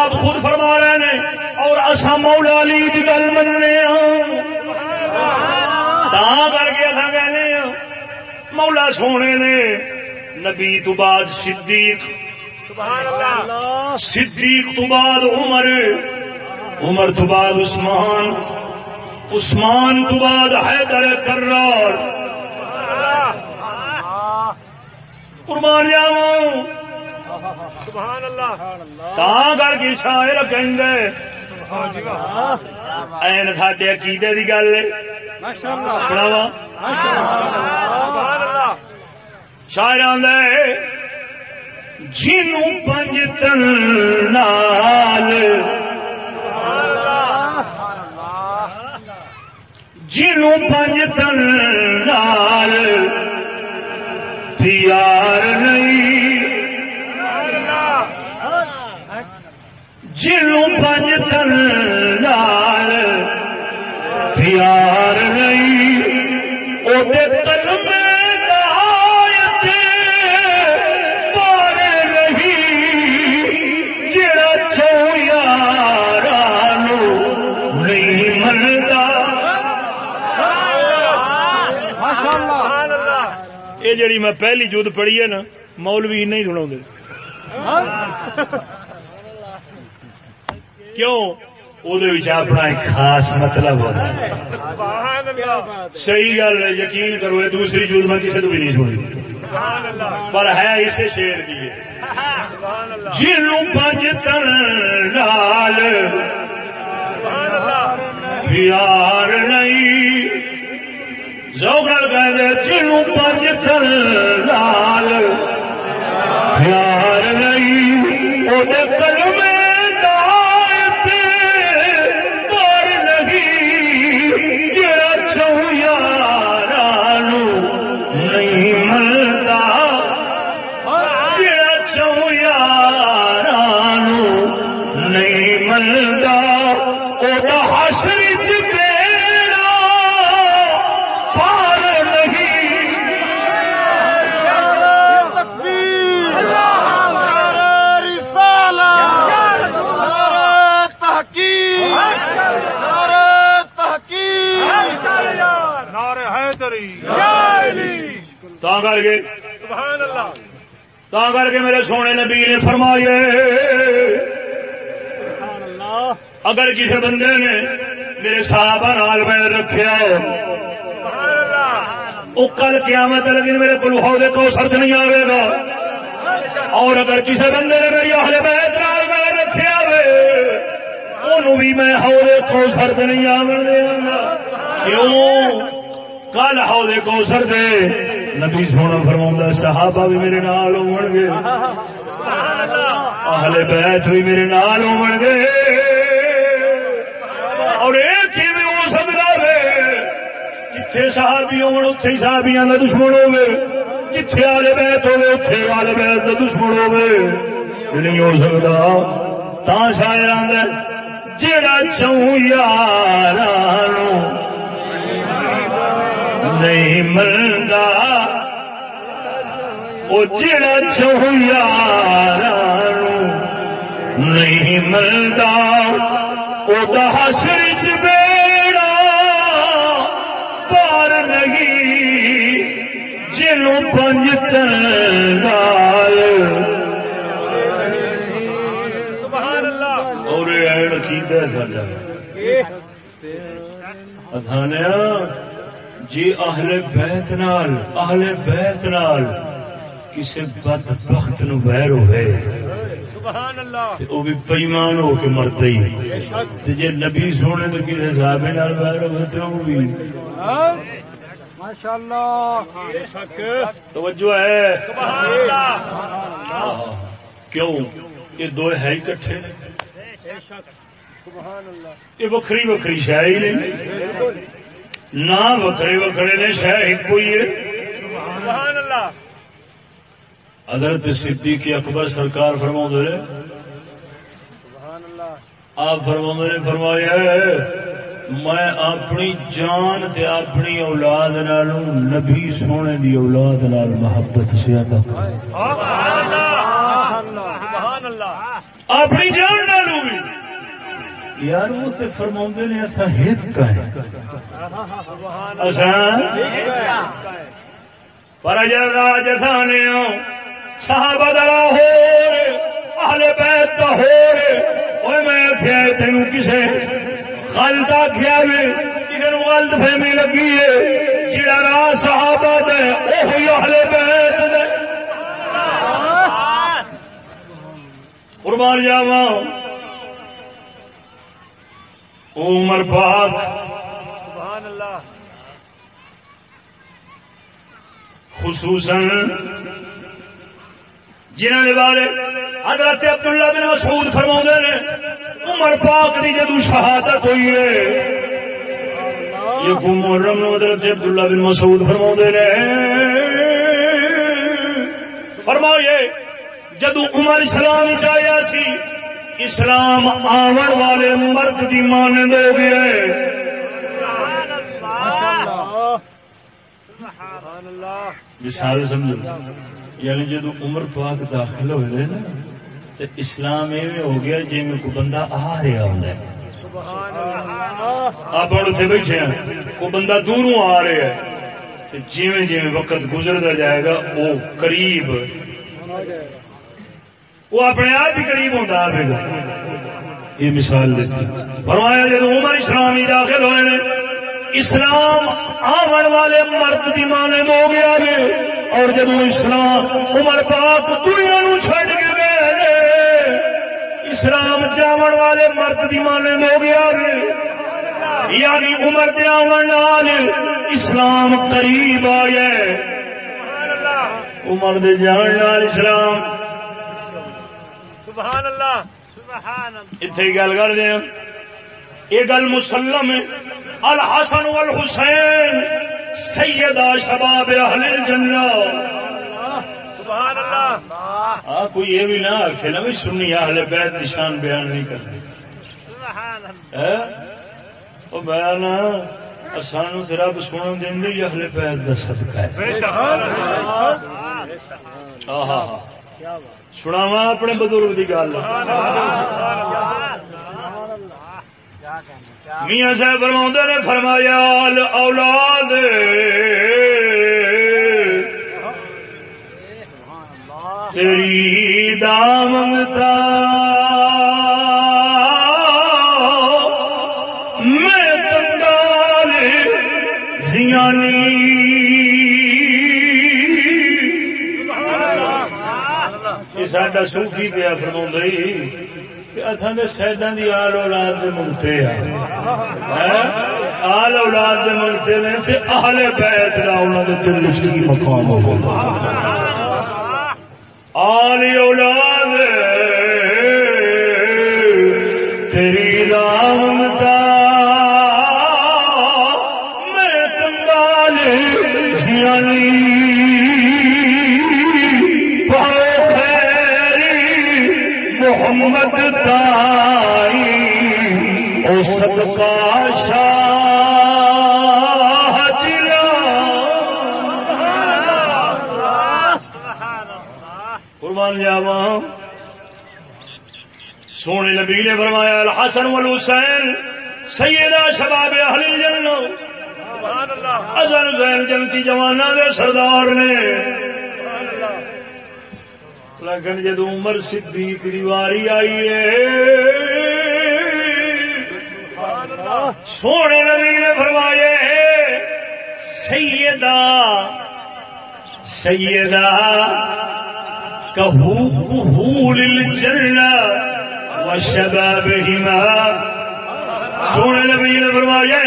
Speaker 1: آپ خود فرما رہے ہیں اور اصا مولا علی کی گل مننے ہاں۔ کر کے اصا کہنے ہاں مولا سونے نے نبی تو بعد صدیق صدیق تو بعد عمر. عمر تو بعد عثمان. عثمان تو بعد حیدر کرار. قربان جاؤں
Speaker 3: سبحان اللہ.
Speaker 1: تا کر کے شاعر کہیں این ساڈے عقیدے کی گل ہے.
Speaker 3: اللہ.
Speaker 1: شاعر جنوں پنج تن نال۔ جنوں پنج تن نال۔ پیار نہیں۔ جنوں پنج تن نال۔ پیار نہیں۔ وہ کلمے جڑی میں پہلی جد پڑھی ہے نا مولوی نہیں سنا کیوں اپنا ایک خاص مطلب ہوتا ہے صحیح گل ہے یقین کرو یہ دوسری جد میں کسی کو بھی نہیں سنی پر ہے اسے شیر کی جنوں پنج تن پیار نہیں زوگل کہہ جنوں پنج پیار نہیں وہ کلمے تا کر کے
Speaker 3: سبحان اللہ
Speaker 1: تا کر کے میرے سونے نبی نے فرمایا
Speaker 3: سبحان اللہ
Speaker 1: اگر کسی بندے نے میرے صحابہ نال میں رکھیا
Speaker 3: سبحان اللہ
Speaker 1: وہ کل قیامت والے میرے کو حوض کوثر سے نہیں آئے گا اور اگر کسی بندے نے میری اہل بیت نال میں رکھیا ہوئے انہوں بھی میں حوض کوثر سے نہیں آون دیا گا کیوں کل حوض کوثر دے۔ نبی سونا فرماؤں صحابہ بھی میرے نال ہون گے۔ اہل بیت بھی میرے نال ہون گے۔ اور یہ کیویں ہو سکتا ہے؟ جتھے صحابی ہون اتھے ہی صحابیاں دا دشمن ہوے جتھے آل بیت ہوے اتھے آل بیت دا دشمن ہوے یہ نہیں ہو سکتا تا شاعر آندا جڑا چوں یارانو نہیں ملدا وہ جڑا یارانو نہیں ملدا وہ حشر چ بیڑا پار نہیں جنوں پنج تنگال اور ہے ساڈا۔ اتھانیا جی اہل بیت نال اہل بیت نال کسی بد بخت نو بیر ہوئے۔
Speaker 3: سبحان اللہ۔
Speaker 1: تے وہ بھی بےمان ہو کے مرتا ہی تے جے نبی سونے تو کسی صاحب نال ہوئے تو وہ بھی۔
Speaker 2: ماشاء اللہ۔
Speaker 3: بے شک۔
Speaker 1: توجہ ہے۔
Speaker 3: سبحان اللہ۔
Speaker 1: کیوں؟ یہ دو ہے ہی کٹھے۔
Speaker 3: بے شک۔
Speaker 2: سبحان اللہ۔
Speaker 1: یہ وکری وکری شہ ہی نہیں۔ نہ وکرے وکرے نے شہ ایک کوئی ہے۔ حضرت صدیق اکبر سرکار فرما رہے آپ فرما نے فرمایا میں اپنی جان تے اپنی اولاد نالوں نبی سونے دی اولاد نال محبت
Speaker 3: سبحان اللہ
Speaker 1: اپنی جان نالوں بھی۔ یار وہ تے نے ایسا ہت کا ہے۔ پر جب راج تھانے صحابہ دلا ہو اہل بیت دا ہو اوے میں آخیا تینوں کسے غلط آخیا میں کسی نو غلط فہمی لگی ہے جڑا راہ صحابہ دے اوہی اہل بیت دے قربان جاواں عمر پاک
Speaker 3: سبحان اللہ
Speaker 1: خصوصاً جنہوں نے بارے حضرت عبداللہ بن مسعود فرما نے عمر پاک کی جدو شہادت ہوئی ہے یہ محرم حضرت عبداللہ بن مسعود فرما نے۔ فرمائیے جدو عمر اسلام چاہیا سی اسلام آون والے مرد کی مانند ہو گیا مثال سمجھو۔ یعنی جدو عمر پاک داخل ہوئے نا تو اسلام ایویں ہو گیا جی میں کوئی بندہ آ رہا ہوتا آپ اتنے بیٹھے ہیں، کوئی بندہ دوروں آ رہا ہے تو جیویں جیویں وقت گزرتا جائے گا، وہ قریب وہ اپنے آپ ہی قریب ہوتا آئے گا یہ مثال دیتی فرمایا جب عمر اسلامی داخل ہوئے نے، اسلام آمن والے مرد دی مانند ہو گیا ہے۔ اور جب اسلام عمر پاک دنیا نو چھڑ کے گئے نے، اسلام جاون والے مرد دی مانند ہو گیا ہے۔ یعنی عمر دے آون نال اسلام قریب آ گیا
Speaker 3: سبحان اللہ
Speaker 1: عمر دے جان اسلام
Speaker 3: سبحان اللہ سبحان اللہ
Speaker 1: اتنے گل کر دیا یہ گل مسلم ہے. الحسن والحسین سیدہ شباب اہل الجنہ.
Speaker 3: سبحان اللہ
Speaker 1: ہاں کوئی یہ بھی نہ آخے نا بھی سنی اہل بیت نشان بیان نہیں کرتے. سانو رب سنن دیں گے اہل بیت کا صدقہ ہے۔
Speaker 3: بے شک.
Speaker 1: ہاں ہاں ہاں سناوا اپنے بزرگ کی گل۔ میاں صاحب فرما نے فرمایا اولاد تیری دامتا ساڈا سوفی پیا فرما اتنے سائڈا کی آل اولاد کے منگتے آل اولاد کے منگتے نے پھر آل بیت دل کی مقام آل محمد تائی او صدقہ شاہ چلا قربان جاوا سونے نبی نے فرمایا الحسن والحسین سیدہ شباب اہل الجنہ۔ ازل زین جنتی جوانا دے سردار نے۔ لیکن جد عمر صدیق دی واری آئی ہے سونے نبی نے فرمایا سیدہ سیدہ کہو كهول الجنة وشبابهما سونے نبی نے فرمایا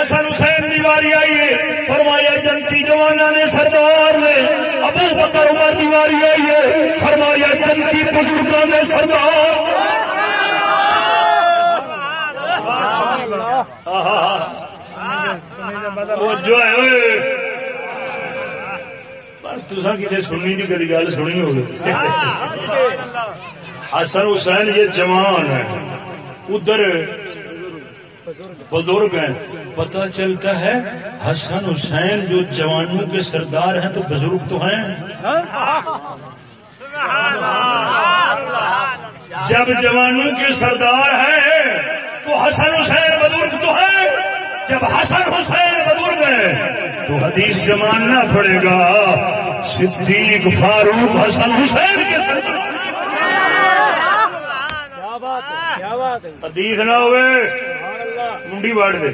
Speaker 1: حسن حسین دی واری آئی ہے۔ فرمایا، جنتی جوانا نے سردار نے ابو بکر عمر دی واری آئی ہے۔ فرمایا، جنتی بزرگوں نے سردار۔ وہ جو ہے تصا کسی سننی کی کدی گل سنی ہوگی حسن حسین یہ جوان ہے۔ ادھر بزرگ ہیں۔ پتہ چلتا ہے حسن حسین جو جوانوں کے سردار ہیں تو بزرگ تو ہیں۔ جب جوانوں کے سردار ہیں تو حسن حسین بزرگ تو ہیں۔ جب حسن حسین بزرگ ہیں تو حدیث سے ماننا پڑے گا۔ صدیق فاروق حسن حسین کے سردار حدیث نہ ہوئے۔ منڈی باڑ دے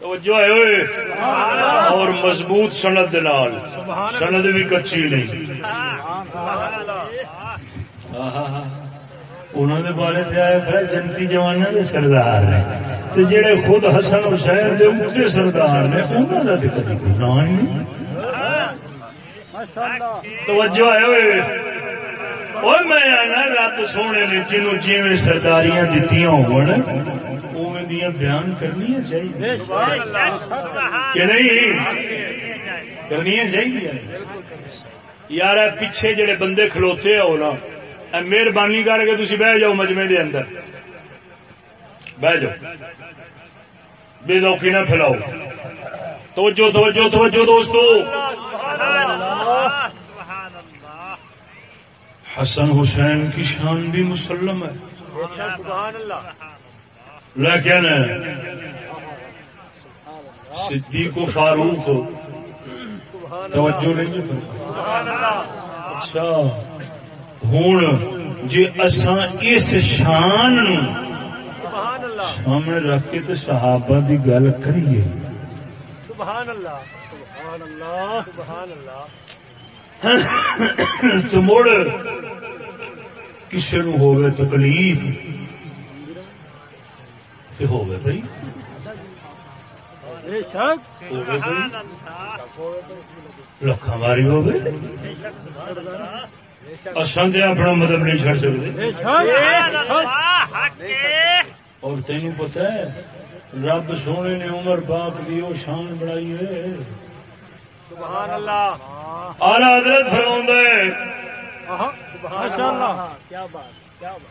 Speaker 1: توجہ ہے ہوئے اور مضبوط سند نال سند بھی کچی نہیں انہوں نے بارے آیا پھر جنتی جوانا کے سردار نے تو جڑے خود حسن حسین دے اونچے سردار نے انہوں کا تو کبھی کوئی نہیں توجہ ہے ہوئے اور میں آنا رب سونے نے جنوں جی سرداریاں دیتی ہوئے بیان کرنی چاہیے کہ نہیں؟ کرنی چاہیے یار پیچھے جڑے بندے کھلوتے ہو نا مہربانی کر کے تھی بہ جاؤ مجمے دے اندر۔ بہ جاؤ۔ بے دوکی نہ پھیلاؤ۔ توجہ توجہ توجہ دوستو۔ حسن حسین کی شان بھی مسلم ہے۔ لیکن صدیق و فاروق، توجہ نہیں اچھا ہوں جی اساں اس شان سامنے رکھ کے تو صحابہ دی گل کریے۔
Speaker 3: سبحان اللہ سبحان اللہ سبحان اللہ۔
Speaker 1: تو مڑ کسی نو ہوگی تکلیف تو ہوگی بھائی؟ لکھا ماری ہو گئے اصل اپنا مدد نہیں چڑ سکتے اور تین پتا ہے رب سونے نے عمر پاک دی وہ شان بنائی ہے۔
Speaker 3: سبحان اللہ.
Speaker 1: آلہ حضرت فرما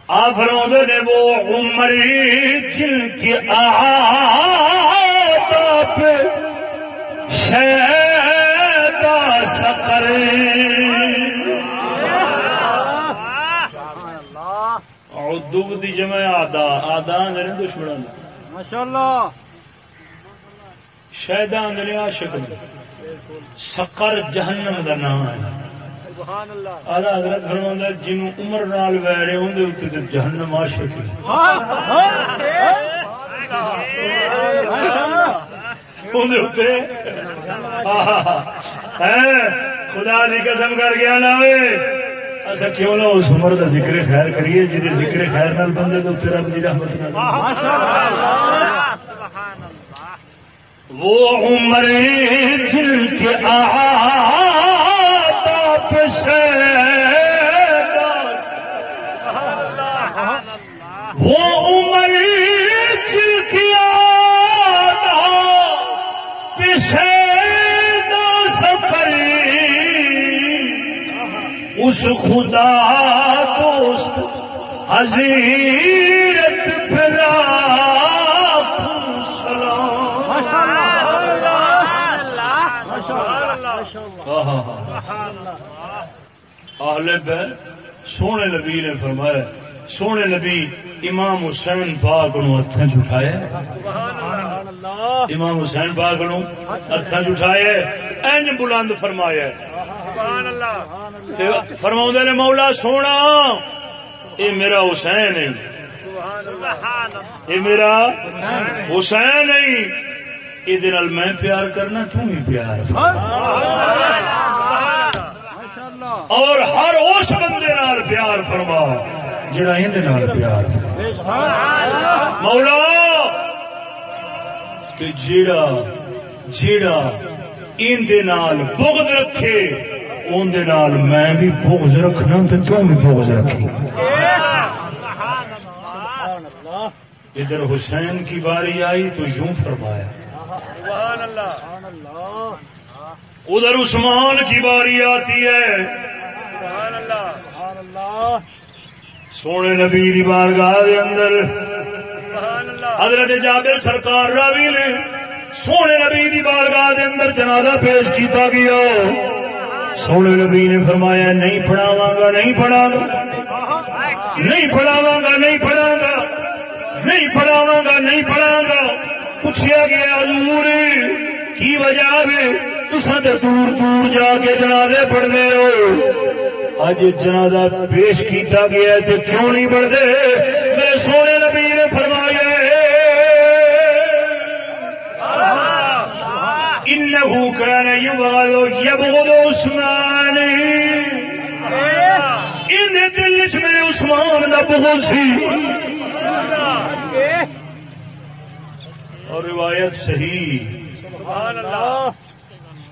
Speaker 1: آ فرما نے وہ عمر جن کی شیدا سکر دب دی جمع آدھا آدھا میرے دشمن
Speaker 3: ماشاء اللہ.
Speaker 1: شہدا میرے عاشق نے سکر جہنم دا نام ہے آدھا حضرت فرما جنوں عمر نال ویرے اندر اتنے تو جہنم عاشق خدا دی قسم کر گیا نا اصا کیوں نہ اس عمر کا ذکر خیر کریے جی ذکر خیر نال بندے تو رب دی رحمت وہ عمر جن کے آپ سے وہ عمر جن کی پسے سفری اس خدا دوست حضیرت پھرا سونے نبی نے فرمایا سونے نبی امام حسین پاک نو ہاتھ چٹھایا امام حسین پاک نو ہاتھ چٹھایا این بلند فرمایا۔ فرما نے مولا سونا یہ میرا حسین ہے۔ یہ میرا حسین نہیں یہ میں پیار کرنا تھی پیار۔ اور ہر اس بندے نال پیار فرما، جڑا اندے نال پیار۔ مولا، تے جیڑا جیڑا اندے نال بغض رکھے اندے نال میں بھی بغض رکھنا، تے تو بھی بغض رکھی ادھر حسین کی باری آئی، تو یوں فرمایا۔
Speaker 3: سبحان اللہ۔ سبحان اللہ۔
Speaker 1: ادھر عثمان کی باری آتی ہے۔
Speaker 3: سبحان اللہ۔ سبحان اللہ۔
Speaker 1: سونے نبی دی بارگاہ دے اندر۔
Speaker 3: سبحان اللہ۔
Speaker 1: حضرت جابر سرکار راوی نے سونے نبی دی بارگاہ دے اندر جنازہ پیش کیتا گیا۔ سونے نبی نے فرمایا نہیں پڑھاواں گا نہیں پڑھاواں। گا نہیں پڑھاواں گا نہیں پڑھاواں। گا نہیں پڑھاواں گا نہیں پڑھاواں। گا پوچھا گیا، حضور، کی وجہ ہے؟ تساں تے دور دور جا کے جنازے پڑھنے ہو۔ اج جنازہ پیش کیتا گیا ہے تے کیوں نہیں پڑھدے؟ میرے سونے نبی نے فرمایا انه كان يبغض يبغض عثمان. ان دل چ میرے عثمان دا بغض سی۔ اور روایت صحیح۔
Speaker 3: سبحان اللہ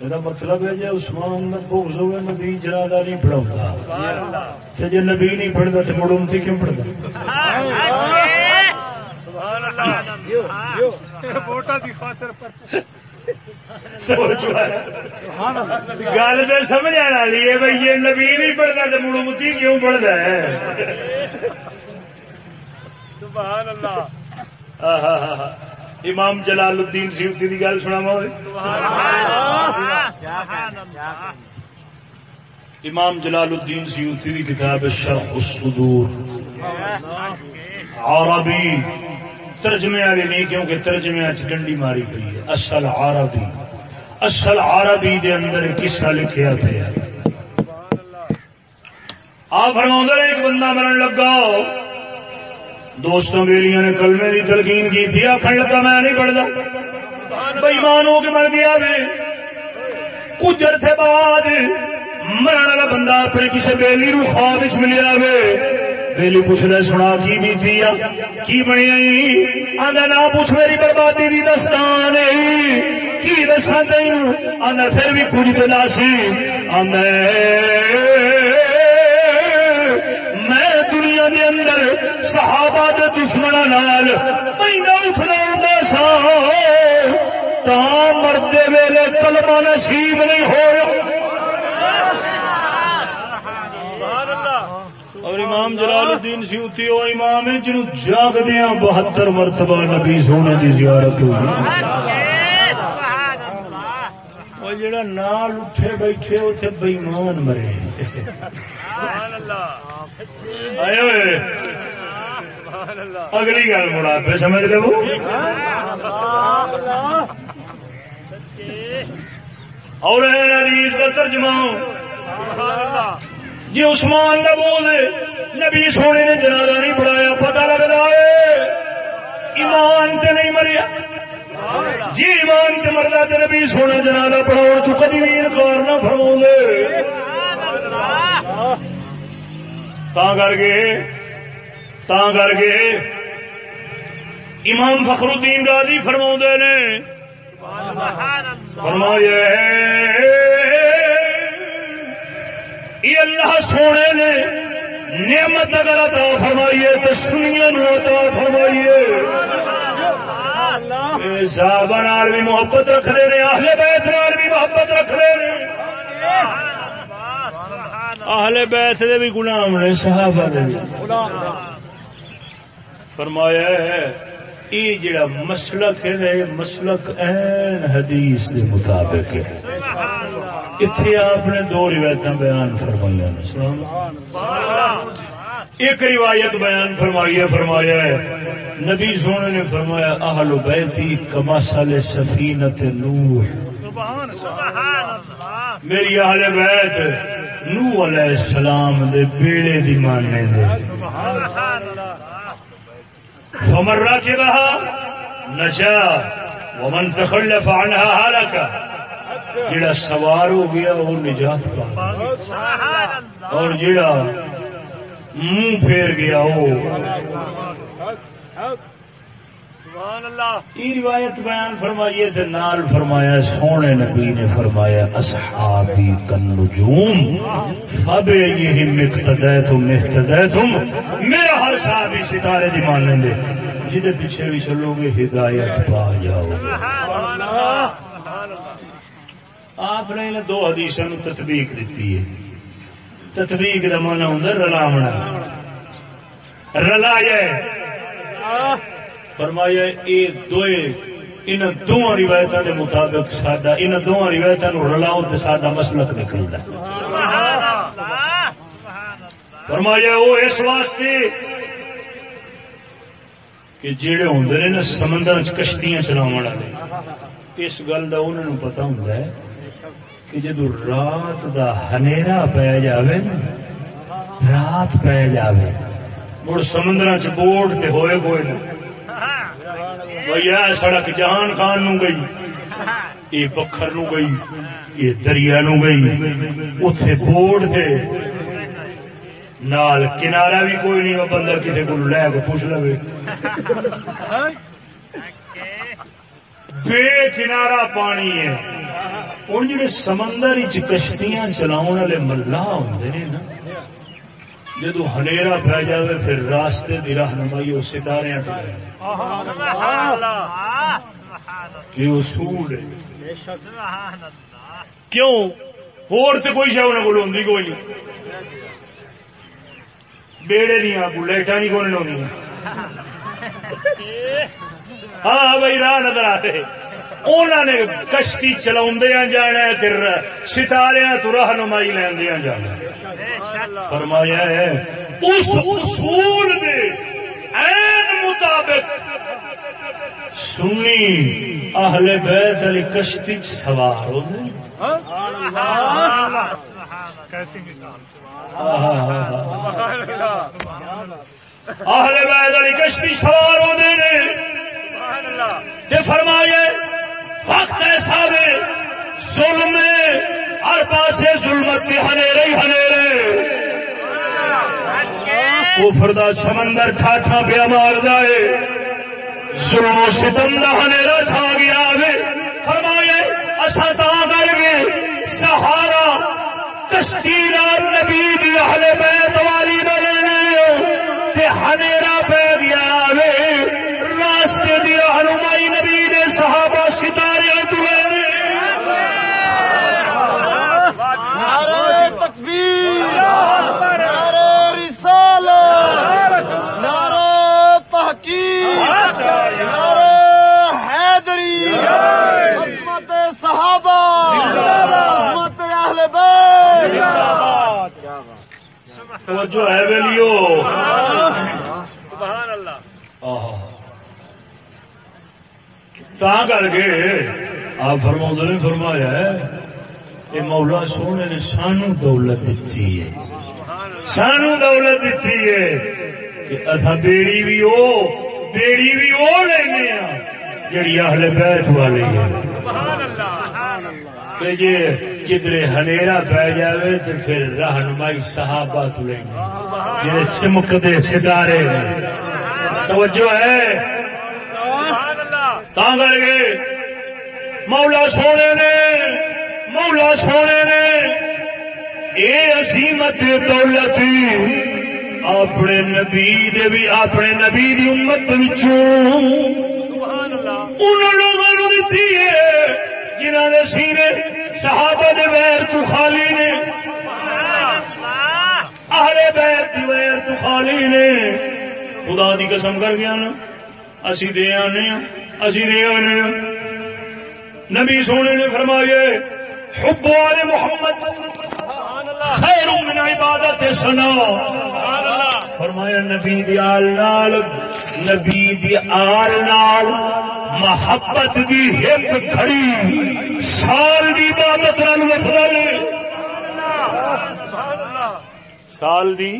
Speaker 1: میرا مطلب ہے جی عثمان بغض ہوئے نبی جنازہ نہیں پڑھاتا
Speaker 3: اللہ
Speaker 1: تے جے نبی نہیں پڑھدا تے مڑ امتی کیوں پڑھدا؟
Speaker 3: سبحان اللہ ووٹاں دی خاطر پر۔
Speaker 1: گل تو سمجھ والی ہے بھائی یہ نبی نہیں پڑھتا تو مڑ امتی کیوں پڑھتا ہے؟
Speaker 3: سبحان اللہ
Speaker 1: آہا۔ امام جلال الدین سیوتی کی گل سنا امام جلال الدین سیوتی کی کتاب شرح الصدور۔ عربی۔ ترجمے والی نہیں، کیونکہ ترجمے ڈنڈی ماری پی ہے۔ اصل عربی۔ اصل عربی دے اندر ایک قصہ لکھیا پیا۔ آپ فرما ایک بندہ مرن لگا۔ دوستوں بیلیاں نے کلمے کی تلقین کی تھی آخر لگا میں نہیں پڑھتا بےمان ہو کے مر گیا وے۔ کچھ عرصے بعد مرن والا بندہ اپنے کسی بیلی نو خواب وچ ملیا وے۔ بیلی پوچھنا سنا کی بیتی آ کی بنی آئی؟ آدھا نہ پوچھ میری بربادی دی دستان کی دساں تین آدھا پھر بھی کچھ دلا سی آدھا دشمنوں نال مہینہ اٹھنا سا تا مردے ویلے کلمہ نصیب نہیں ہو
Speaker 3: سبحان اللہ
Speaker 1: اور امام جلال الدین سیوتی وہ امام ہے جنہوں بہتر مرتبہ نبی سونے کی زیارت ہوئی وہ جڑا نال اٹھے بیٹھے اتنے بےمان مرے
Speaker 3: سبحان اللہ
Speaker 1: آئے اگلی گل مڑا پہ سمجھ لو اور حدیث کا ترجمہ۔ جی عثمان کا بول نبی سونے نے جنازہ نہیں پڑھایا پتہ لگتا ہے۔ ایمان تے نہیں مریا۔ جی ایمان تے مردا تے نبی سونا جنازہ پڑھاؤ تو کدی بھی انکار نہ فرماؤ تا کر کے تا کر کے امام فخر الدین راضی فرما نے فرمایا یہ اللہ سونے نے نعمت اگر عطا فرمائیے تو سنیا نو عطا فرمائیے صاحب نال بھی محبت رکھتے ہیں اہل بیت نال بھی محبت رکھتے ہیں اہل بیت دے بھی غلام نے صحابہ دے بھی فرمایا ہے یہ جڑا مسلک ہے نا، مسلک این حدیث دے مطابق ہے۔ اتنے آپ نے دو روایت بیان فرمائی ایک روایت بیان فرمائی ہے فرمایا ہے نبی سونے نے فرمایا اہل بیتی کماسل سفینت نوح۔ میری اہل بیت نوح علیہ السلام دے بیڑے دی ماننے دے۔ ومن راكبها نجا، ومن تخلف عنها هلك. جڑا سوار ہو گیا، وہ نجات پا گیا۔ اور جڑا منہ پھیر گیا، وہ یہ روایت بیان فرمائیے نال فرمایا سونے نبی نے فرمایا اصحابی کن نجوم فب یہ میرا ہر صحابی ستارے دی مان لیں جہد پیچھے بھی چلو گے ہدایت پا جاؤ آپ نے دو حدیثوں تطبیق دیتی ہے۔ تطبیق کا مانا ہوں رلاونا۔ رلایا فرمایا یہ دوئے ان دونوں روایتوں کے مطابق ساڈا ان دونوں روایتوں رلاؤ تو ساڈا مسلک نکلتا فرمایا وہ اس واسطے کہ جڑے ہوں نے نا سمندر چ کشتیاں چلاو والے اس گل کا انہوں نے پتا ہوں کہ جدو رات دا ہنیرا پی جاوے نا، رات پی جاوے، مڑ سمندر چ بوٹ تے ہوئے کوئی نہ بھائی یہ سڑک جہان خان نو گئی، یہ پکھر نو گئی، یہ دریا نو گئی اتے بوٹ تے نال کنارا بھی کوئی نہیں، وہ بندہ کسی کو لے کے پوچھ لو بے کنارا پانی ہے۔ ہوں جی سمندر کشتیاں چلاؤ والے ملا ہوں نا جدو ہنیرا پی جائے پھر راستے کی رہنمائی وہ ستارے یہ اصول ہے۔ کیوں؟ ہور سے کوئی شاید کو ہوندی کوئی نہیں۔ بیڑے نہیں آپ لائٹا نہیں کون لونی ہاں،, ہاں بھائی، راہ نظر آتے۔ انہوں نے کشتی چلا جانا ہے پھر ستارے تو رہنمائی لیندیا جانا فرمایا ہے اس اصول دے مطابق سنی اہل بیت علی کشتی سوار ہو گئے۔ اہل بیت علی کشتی سوار ہوتے فرمائے وقت ایسا وے ظلم ہر پاسے ظلمت کے ہنیرے ہی ہنیرے۔ کفر دا سمندر ٹھاٹھا پیا مار جائے، ظلم و ستم دا ہنیرا چھا گیا وے۔ فرمائے اصا تا کر کے سہارا کشتی نال نبی دی اہل بیت والی دا لینے تے ہنیرا پہ گیا وے۔ راستے دی رہنمائی نبی نے صحابہ ستارے
Speaker 2: تکبیر نعرہ رسالت نعرہ تحقیق نعرہ حیدری عظمت صحابہ عظمت اہل بیت۔
Speaker 1: توجہ ہے ویلیو۔
Speaker 3: سبحان اللہ۔
Speaker 1: تا کر کے آپ فرما نے فرمایا ہے کہ مولا سونے نے سانو دولت دیتی ہے سانو دولت دیتی ہے کہ اتھا بیڑی بھی ہو بیڑی بھی ہو لینے جڑی اہل بیت والی ہے کہ جی کدھر ہنیرا پی جائے تو پھر رہنمائی صحابہ تو لیں گے جڑے چمکتے ستارے توجہ ہے کر کے مولا سونے نے مولا سونے نے اے عظیمت دولت اپنے نبی دے بھی اپنے نبی دی امت لوگوں دتی ہے جنہاں نے سینے صحابہ دے ویر تو خالی نے اہل بیت دی ویر تو خالی نے خدا دی قسم کر گیا نا اسی دے آنے اسی دے آنے نبی سونے نے فرمائے حب والے محمد خیر من عبادت سنا فرمایا نبی دی آل نال نبی دی آل نال محبت دی ایک گھڑی سال دی عبادت نال افضل سال دی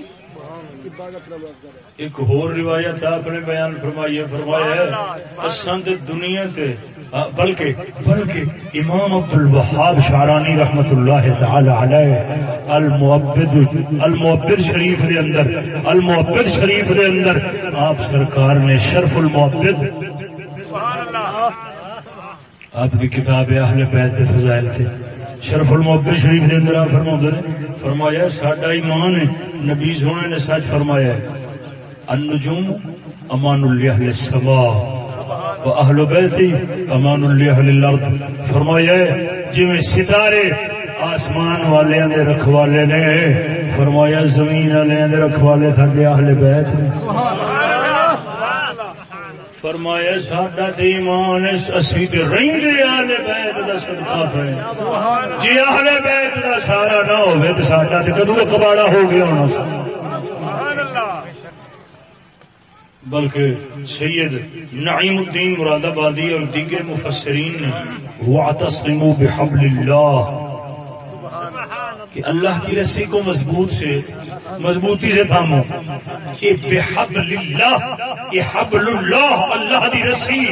Speaker 1: ایک اور روایت آپ نے بیان فرمائی ہے فرمایا ہے پسند دنیا سے بلکہ بلکہ امام عبد الوہاب شارانی رحمت اللہ تعالی علیہ المعبد المعبد شریف دے اندر المعبد شریف دے اندر آپ سرکار نے شرف المعبد آپ کی کتاب اہل بیت فضائل تھے شرف المعبد شریف دے اندر فرما نے، فرمایا ساڈا ایمان ہے، نبی سونے نے سچ فرمایا ہے۔ النجوم امان اللہ السماء و اہل بیتی امان اللہ الارض فرمایا ہے جی ستارے آسمان والے دے رکھوالے نے، فرمایا زمین والے دے رکھوالے تھے اہل بیت نے۔ فرمایا، ساڈا ایمان اسی تے رہندے اہل بیت دا صدقہ جی اہل بیت دا سارا نہ ہوے تے ساڈا تے کدوں کباڑا ہو گیا ہونا سبحان اللہ بلکہ سید نعیم الدین مراد آبادی اور دیگر مفسرین نے، واعتصموا بحبل اللہ کہ اللہ کی رسی کو مضبوط سے مضبوطی سے تھامو یہ بے حبل اللہ یہ حبل اللہ اللہ دی رسی۔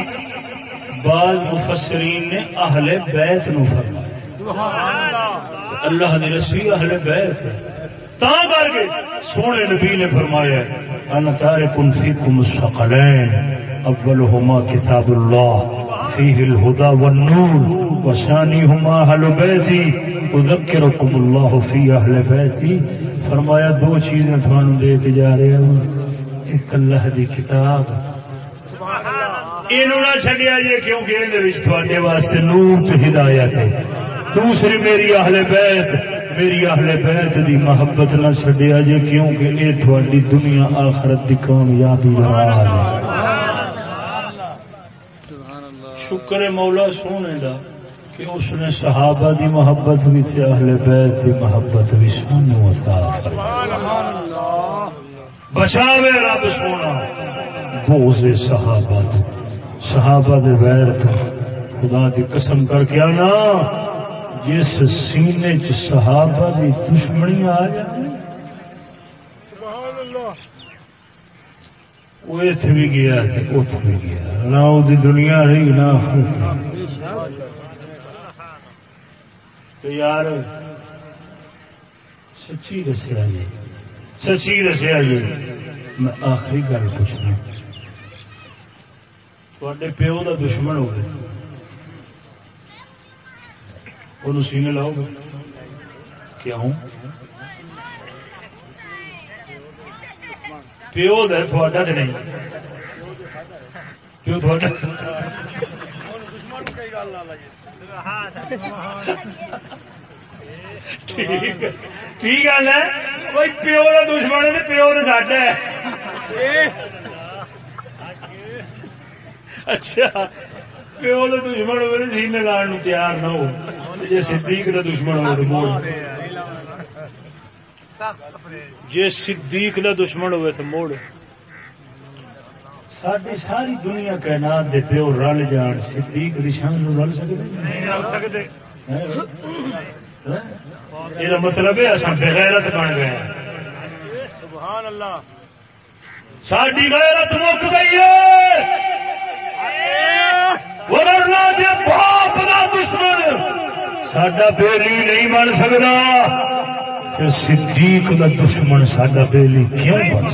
Speaker 1: بعض مفسرین نے اہل بیت نو فرمایا۔ اللہ دی رسی اہل بیت تا کر کے سونے نبی نے فرمایا انا تارک فیکم الثقلین، اولهما کتاب اللہ۔ فيه الهدى والنور وثانيهما اهل بيتي اذكركم الله في اهل بيتي فرمایا دو چیزیں تھانو دے کے جا رہے ہیں ایک اللہ دی کتاب. اینو نہ چھڈیا جی کیونکہ ان وچ تواڈے واسطے نور تے ہدایت ہے. دوسری میری اہل بیت. میری اہل بیت دی محبت نہ چھڈیا جی کیونکہ اے تواڈی دنیا آخرت دی کامیابی راز ہے. شکر مولا سونے دا کہ اس نے صحابہ دی محبت بھی تھی اہل بیت دی محبت بھی سانو عطا بچاوے رب سونا۔ بوز صحابہ دی صحابہ دے غیر تو۔ خدا دی قسم کر کے آنا۔ جس سینے چ صحابہ دی دشمنی آ جائے وہ اتنے بھی گیا اتنے بھی گیا۔ نہ وہ دنیا رہی نہ یار، سچی دسیا جی۔ سچی دسیا جی۔ میں آخری گل پوچھنا۔ تھے پیو کا دشمن ہو گئے وہ سینے لاؤ گے۔ کیوں؟ پیو در تھوڑا تو نہیں۔ پیو تھوڑا؟ ٹھیک گل ہے کوئی پیو کا دشمن ہے پیو تو ساڈا ہے اچھا۔ پیو کا دشمن ہوئے سینے لان تیار نہ ہو۔ جی صدیق کا دشمن ہو جی صدیق کا دشمن ہوئے تو موڑ. ساری ساری دنیا کائنات دے پیو رل جان صدیق دی شان رل سکتے یہ مطلب ہے اصل بغیرت بن گئے سبحان اللہ ساری غیرت مک گئی ہے۔ باپ دشمن سڈا بیلی نہیں بن سکتا صدیق کا دشمن سڈا بیلی کیوں بن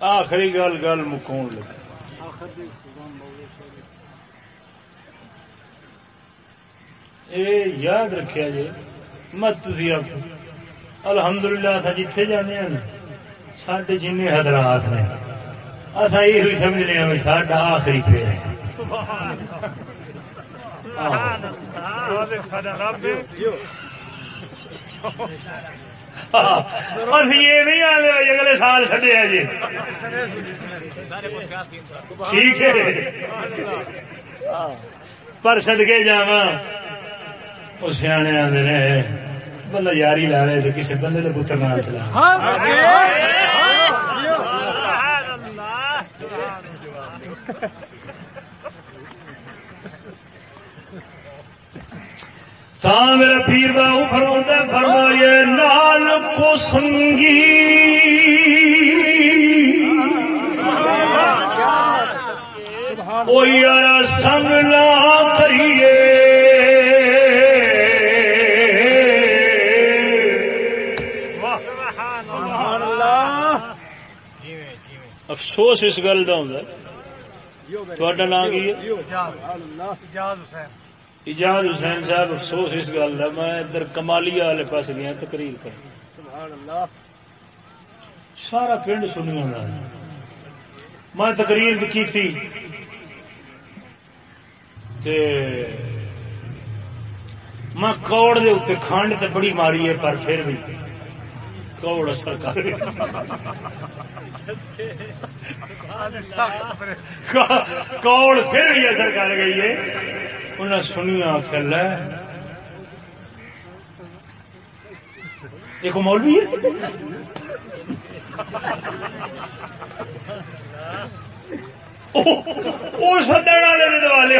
Speaker 1: آخری گل گل مکاؤ لگا اے یاد رکھیا جی مت تھی الحمد للہ اصا جتھے جانے ہیں سڈے جن حضرات نے۔ اصا یہ سمجھنے ہیں ساڈا آخری پھر ہے۔ یہ نہیں آنے اگلے سال سڈیا جی۔ ٹھیک ہے۔ پر سدکے جا وہ سیانے آدھے نے یاری لا رہے تو کسی بندے کے پتر نام چلا۔ تا میرا پیر باؤ فرما فرمائیے، نال کو سنگی۔ وہ یار سنگ نہ کریے۔ افسوس اس گل کا ہوں تا نام کی ہے۔ اجاز حسین صاحب افسوس اس گل کا میں ادھر کمالی والے پاس گیا تقریر کر سارا پنڈ سنیا میں تقریر بھی کی تھی میں کوڑ دے اتنے کھانڈ تے بڑی ماری ہے پر پھر بھی۔ کوڑ اثر کر کوڑ پھر بھی اثر کر گئی ہے۔ انہیں سنیا آخر ایک مولوی ہے۔ سدن والے دوالے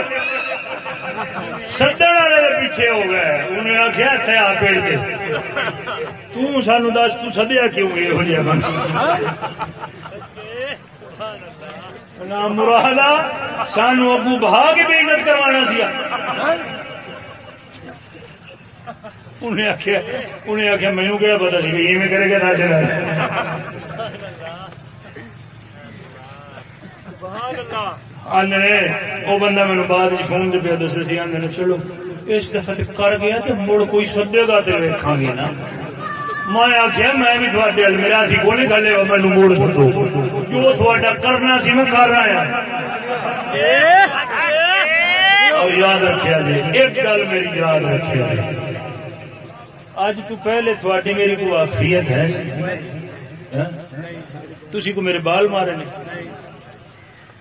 Speaker 1: سدن والے پیچھے ہو گئے۔ انہیں آخیا تھا پیڑ کے تین دس تدیا کیوں یہ جہاں بند مراد سانو ابو بہا کے بے عزت کروانا سیا۔ انہیں آخیا انہیں آخیا مینو کہا پتا سی ایویں کرے گا نہ وہ بندہ میرے بعد فون پہ دس سی آدھے چلو اس دفعہ کر گیا تو مڑ کوئی سدے گا تو گے نا۔ میں آخیا میں بھی تھوڑے میرا سی مینو موڑ سدو۔ جو تھوڑا کرنا سی میں کر یاد رکھا جی ایک گل میری یاد رکھا جی۔ اج تو پہلے تھوڑی میری کو آخریت ہے؟ تھی کو میرے بال مارے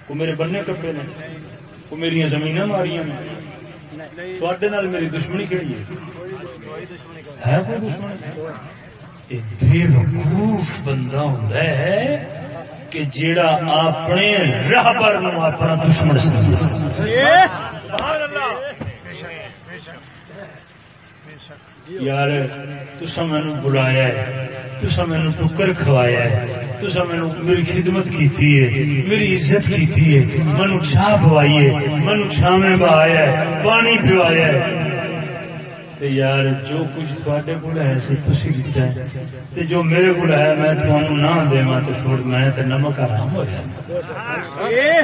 Speaker 1: وہ میرے بننے کپڑے نے، وہ میری زمین ماریاں تھوڑے میری دشمنی کہڑی ہے؟ کوئی دشمنی؟ بے وقوف بندہ ہوں کہ جیڑا اپنے راہبر اپنا دشمن یار تسا مینو بلایا تسا مینو ٹکر کھوایا تسا مینو میری خدمت کی میری عزت کی مینو چاہ پوائی ہے مینو چھاویں بہایا ہے، پانی پوایا ہے۔ یار، جو کچھ تھوڑے کو ہے سی تھی دتا ہے۔ جو میرے کو ہے، میں تمہوں نہ دوا تو تھوڑ میں تو نمک آرام ہو جائے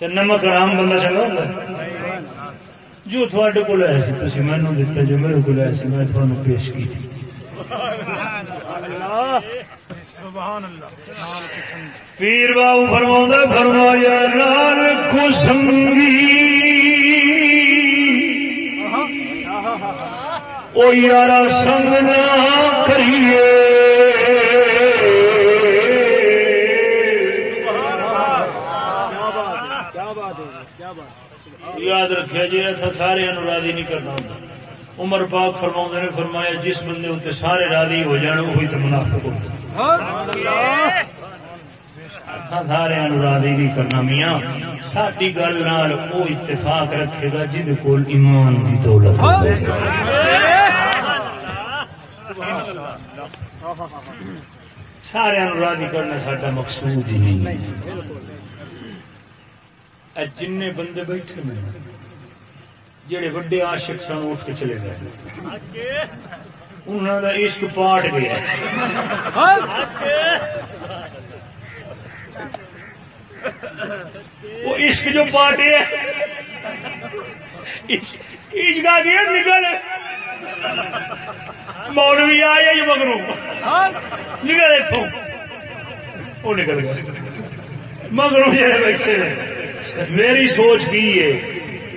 Speaker 1: نمک آرام بندہ چنگا جو تھوڑے کو ہے سی تھی مینو دتا، جو میرے کو ہے سی، میں تھوڑا پیش کی تھی پیر باؤ فرما فرمایا لال کو سنگی۔ او یار سنگ نہ کریے۔ کیا بات ہے، کیا بات یاد رکھا جی ایسا سارے راضی نہیں کرنا ہوتا۔ عمر پاک فرما نے، فرمایا جس بندے اتنے سارے راضی ہو جان، وہی تو منافق سارے راضی نہیں کرنا میاں۔ ساری گل وہ اتفاق رکھے گا جہد کو ایمان کی دولت سارے راضی کرنا سا مقصود ہی نہیں۔ جن بندے بیٹھے ہیں، جڑے وڈے آشک سن اٹھ کے چلے گئے۔ انہوں کا عشق پاٹ گیا۔ وہ عشق جو پاٹ ہے، عشق گیا نکل۔ مولوی آیا یہ مگرو نکل اتوں وہ نکل گیا مگرو جڑے بیٹھے میری سوچ کی ہے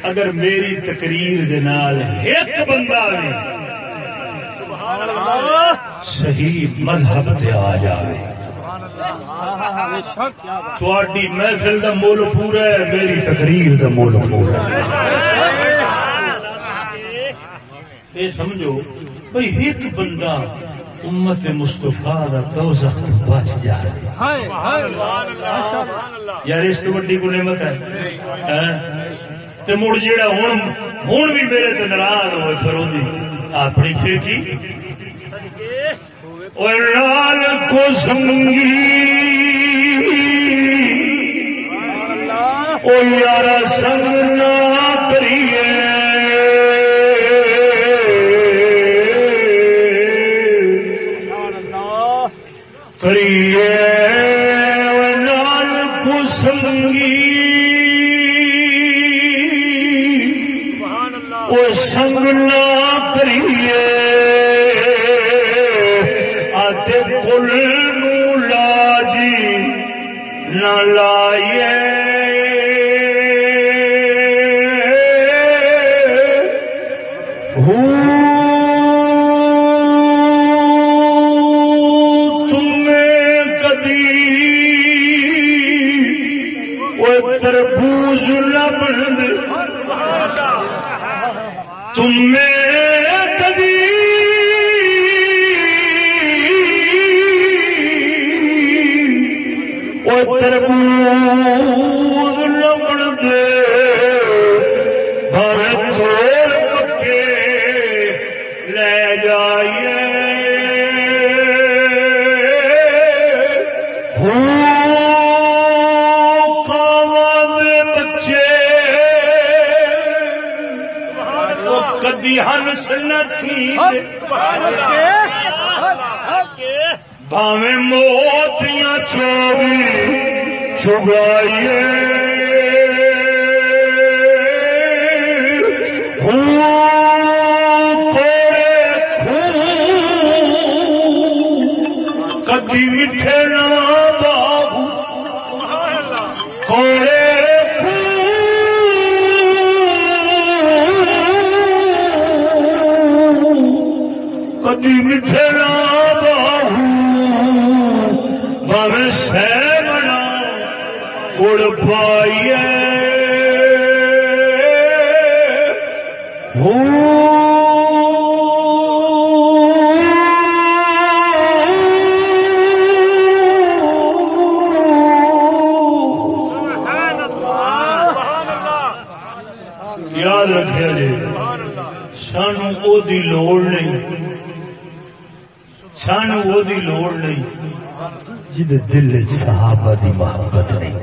Speaker 1: اگر میری تقریر دے نال ایک بندہ بھی صحیح مذہب تے آ جائے تھوڑی محفل دا مول پورا ہے میری تقریر دا مول پورا ہے یہ سمجھو بھائی ایک بندہ امت مستفا دوزخ بچ جائے یار اس تو بڑی کو نعمت ہے۔ تے مڑ جیڑا ہوں ہوں بھی میرے تے ناراض ہوئے پھر وہی اپنی پھر کی؟ اور لال کو سنگی۔ او یارا سنگ نہ کریے۔ کریے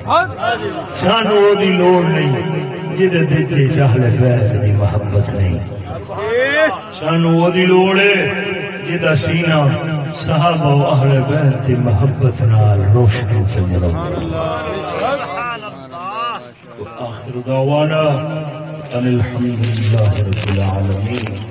Speaker 1: سانو دی لوڑ نہیں جد دل چ بیت دی محبت نہیں۔ سانو او لوڑ ہے جدا سینہ صحابہ و اہل بیت دی محبت نال روشن تے آخر دعوانا، ان الحمد لله رب العالمين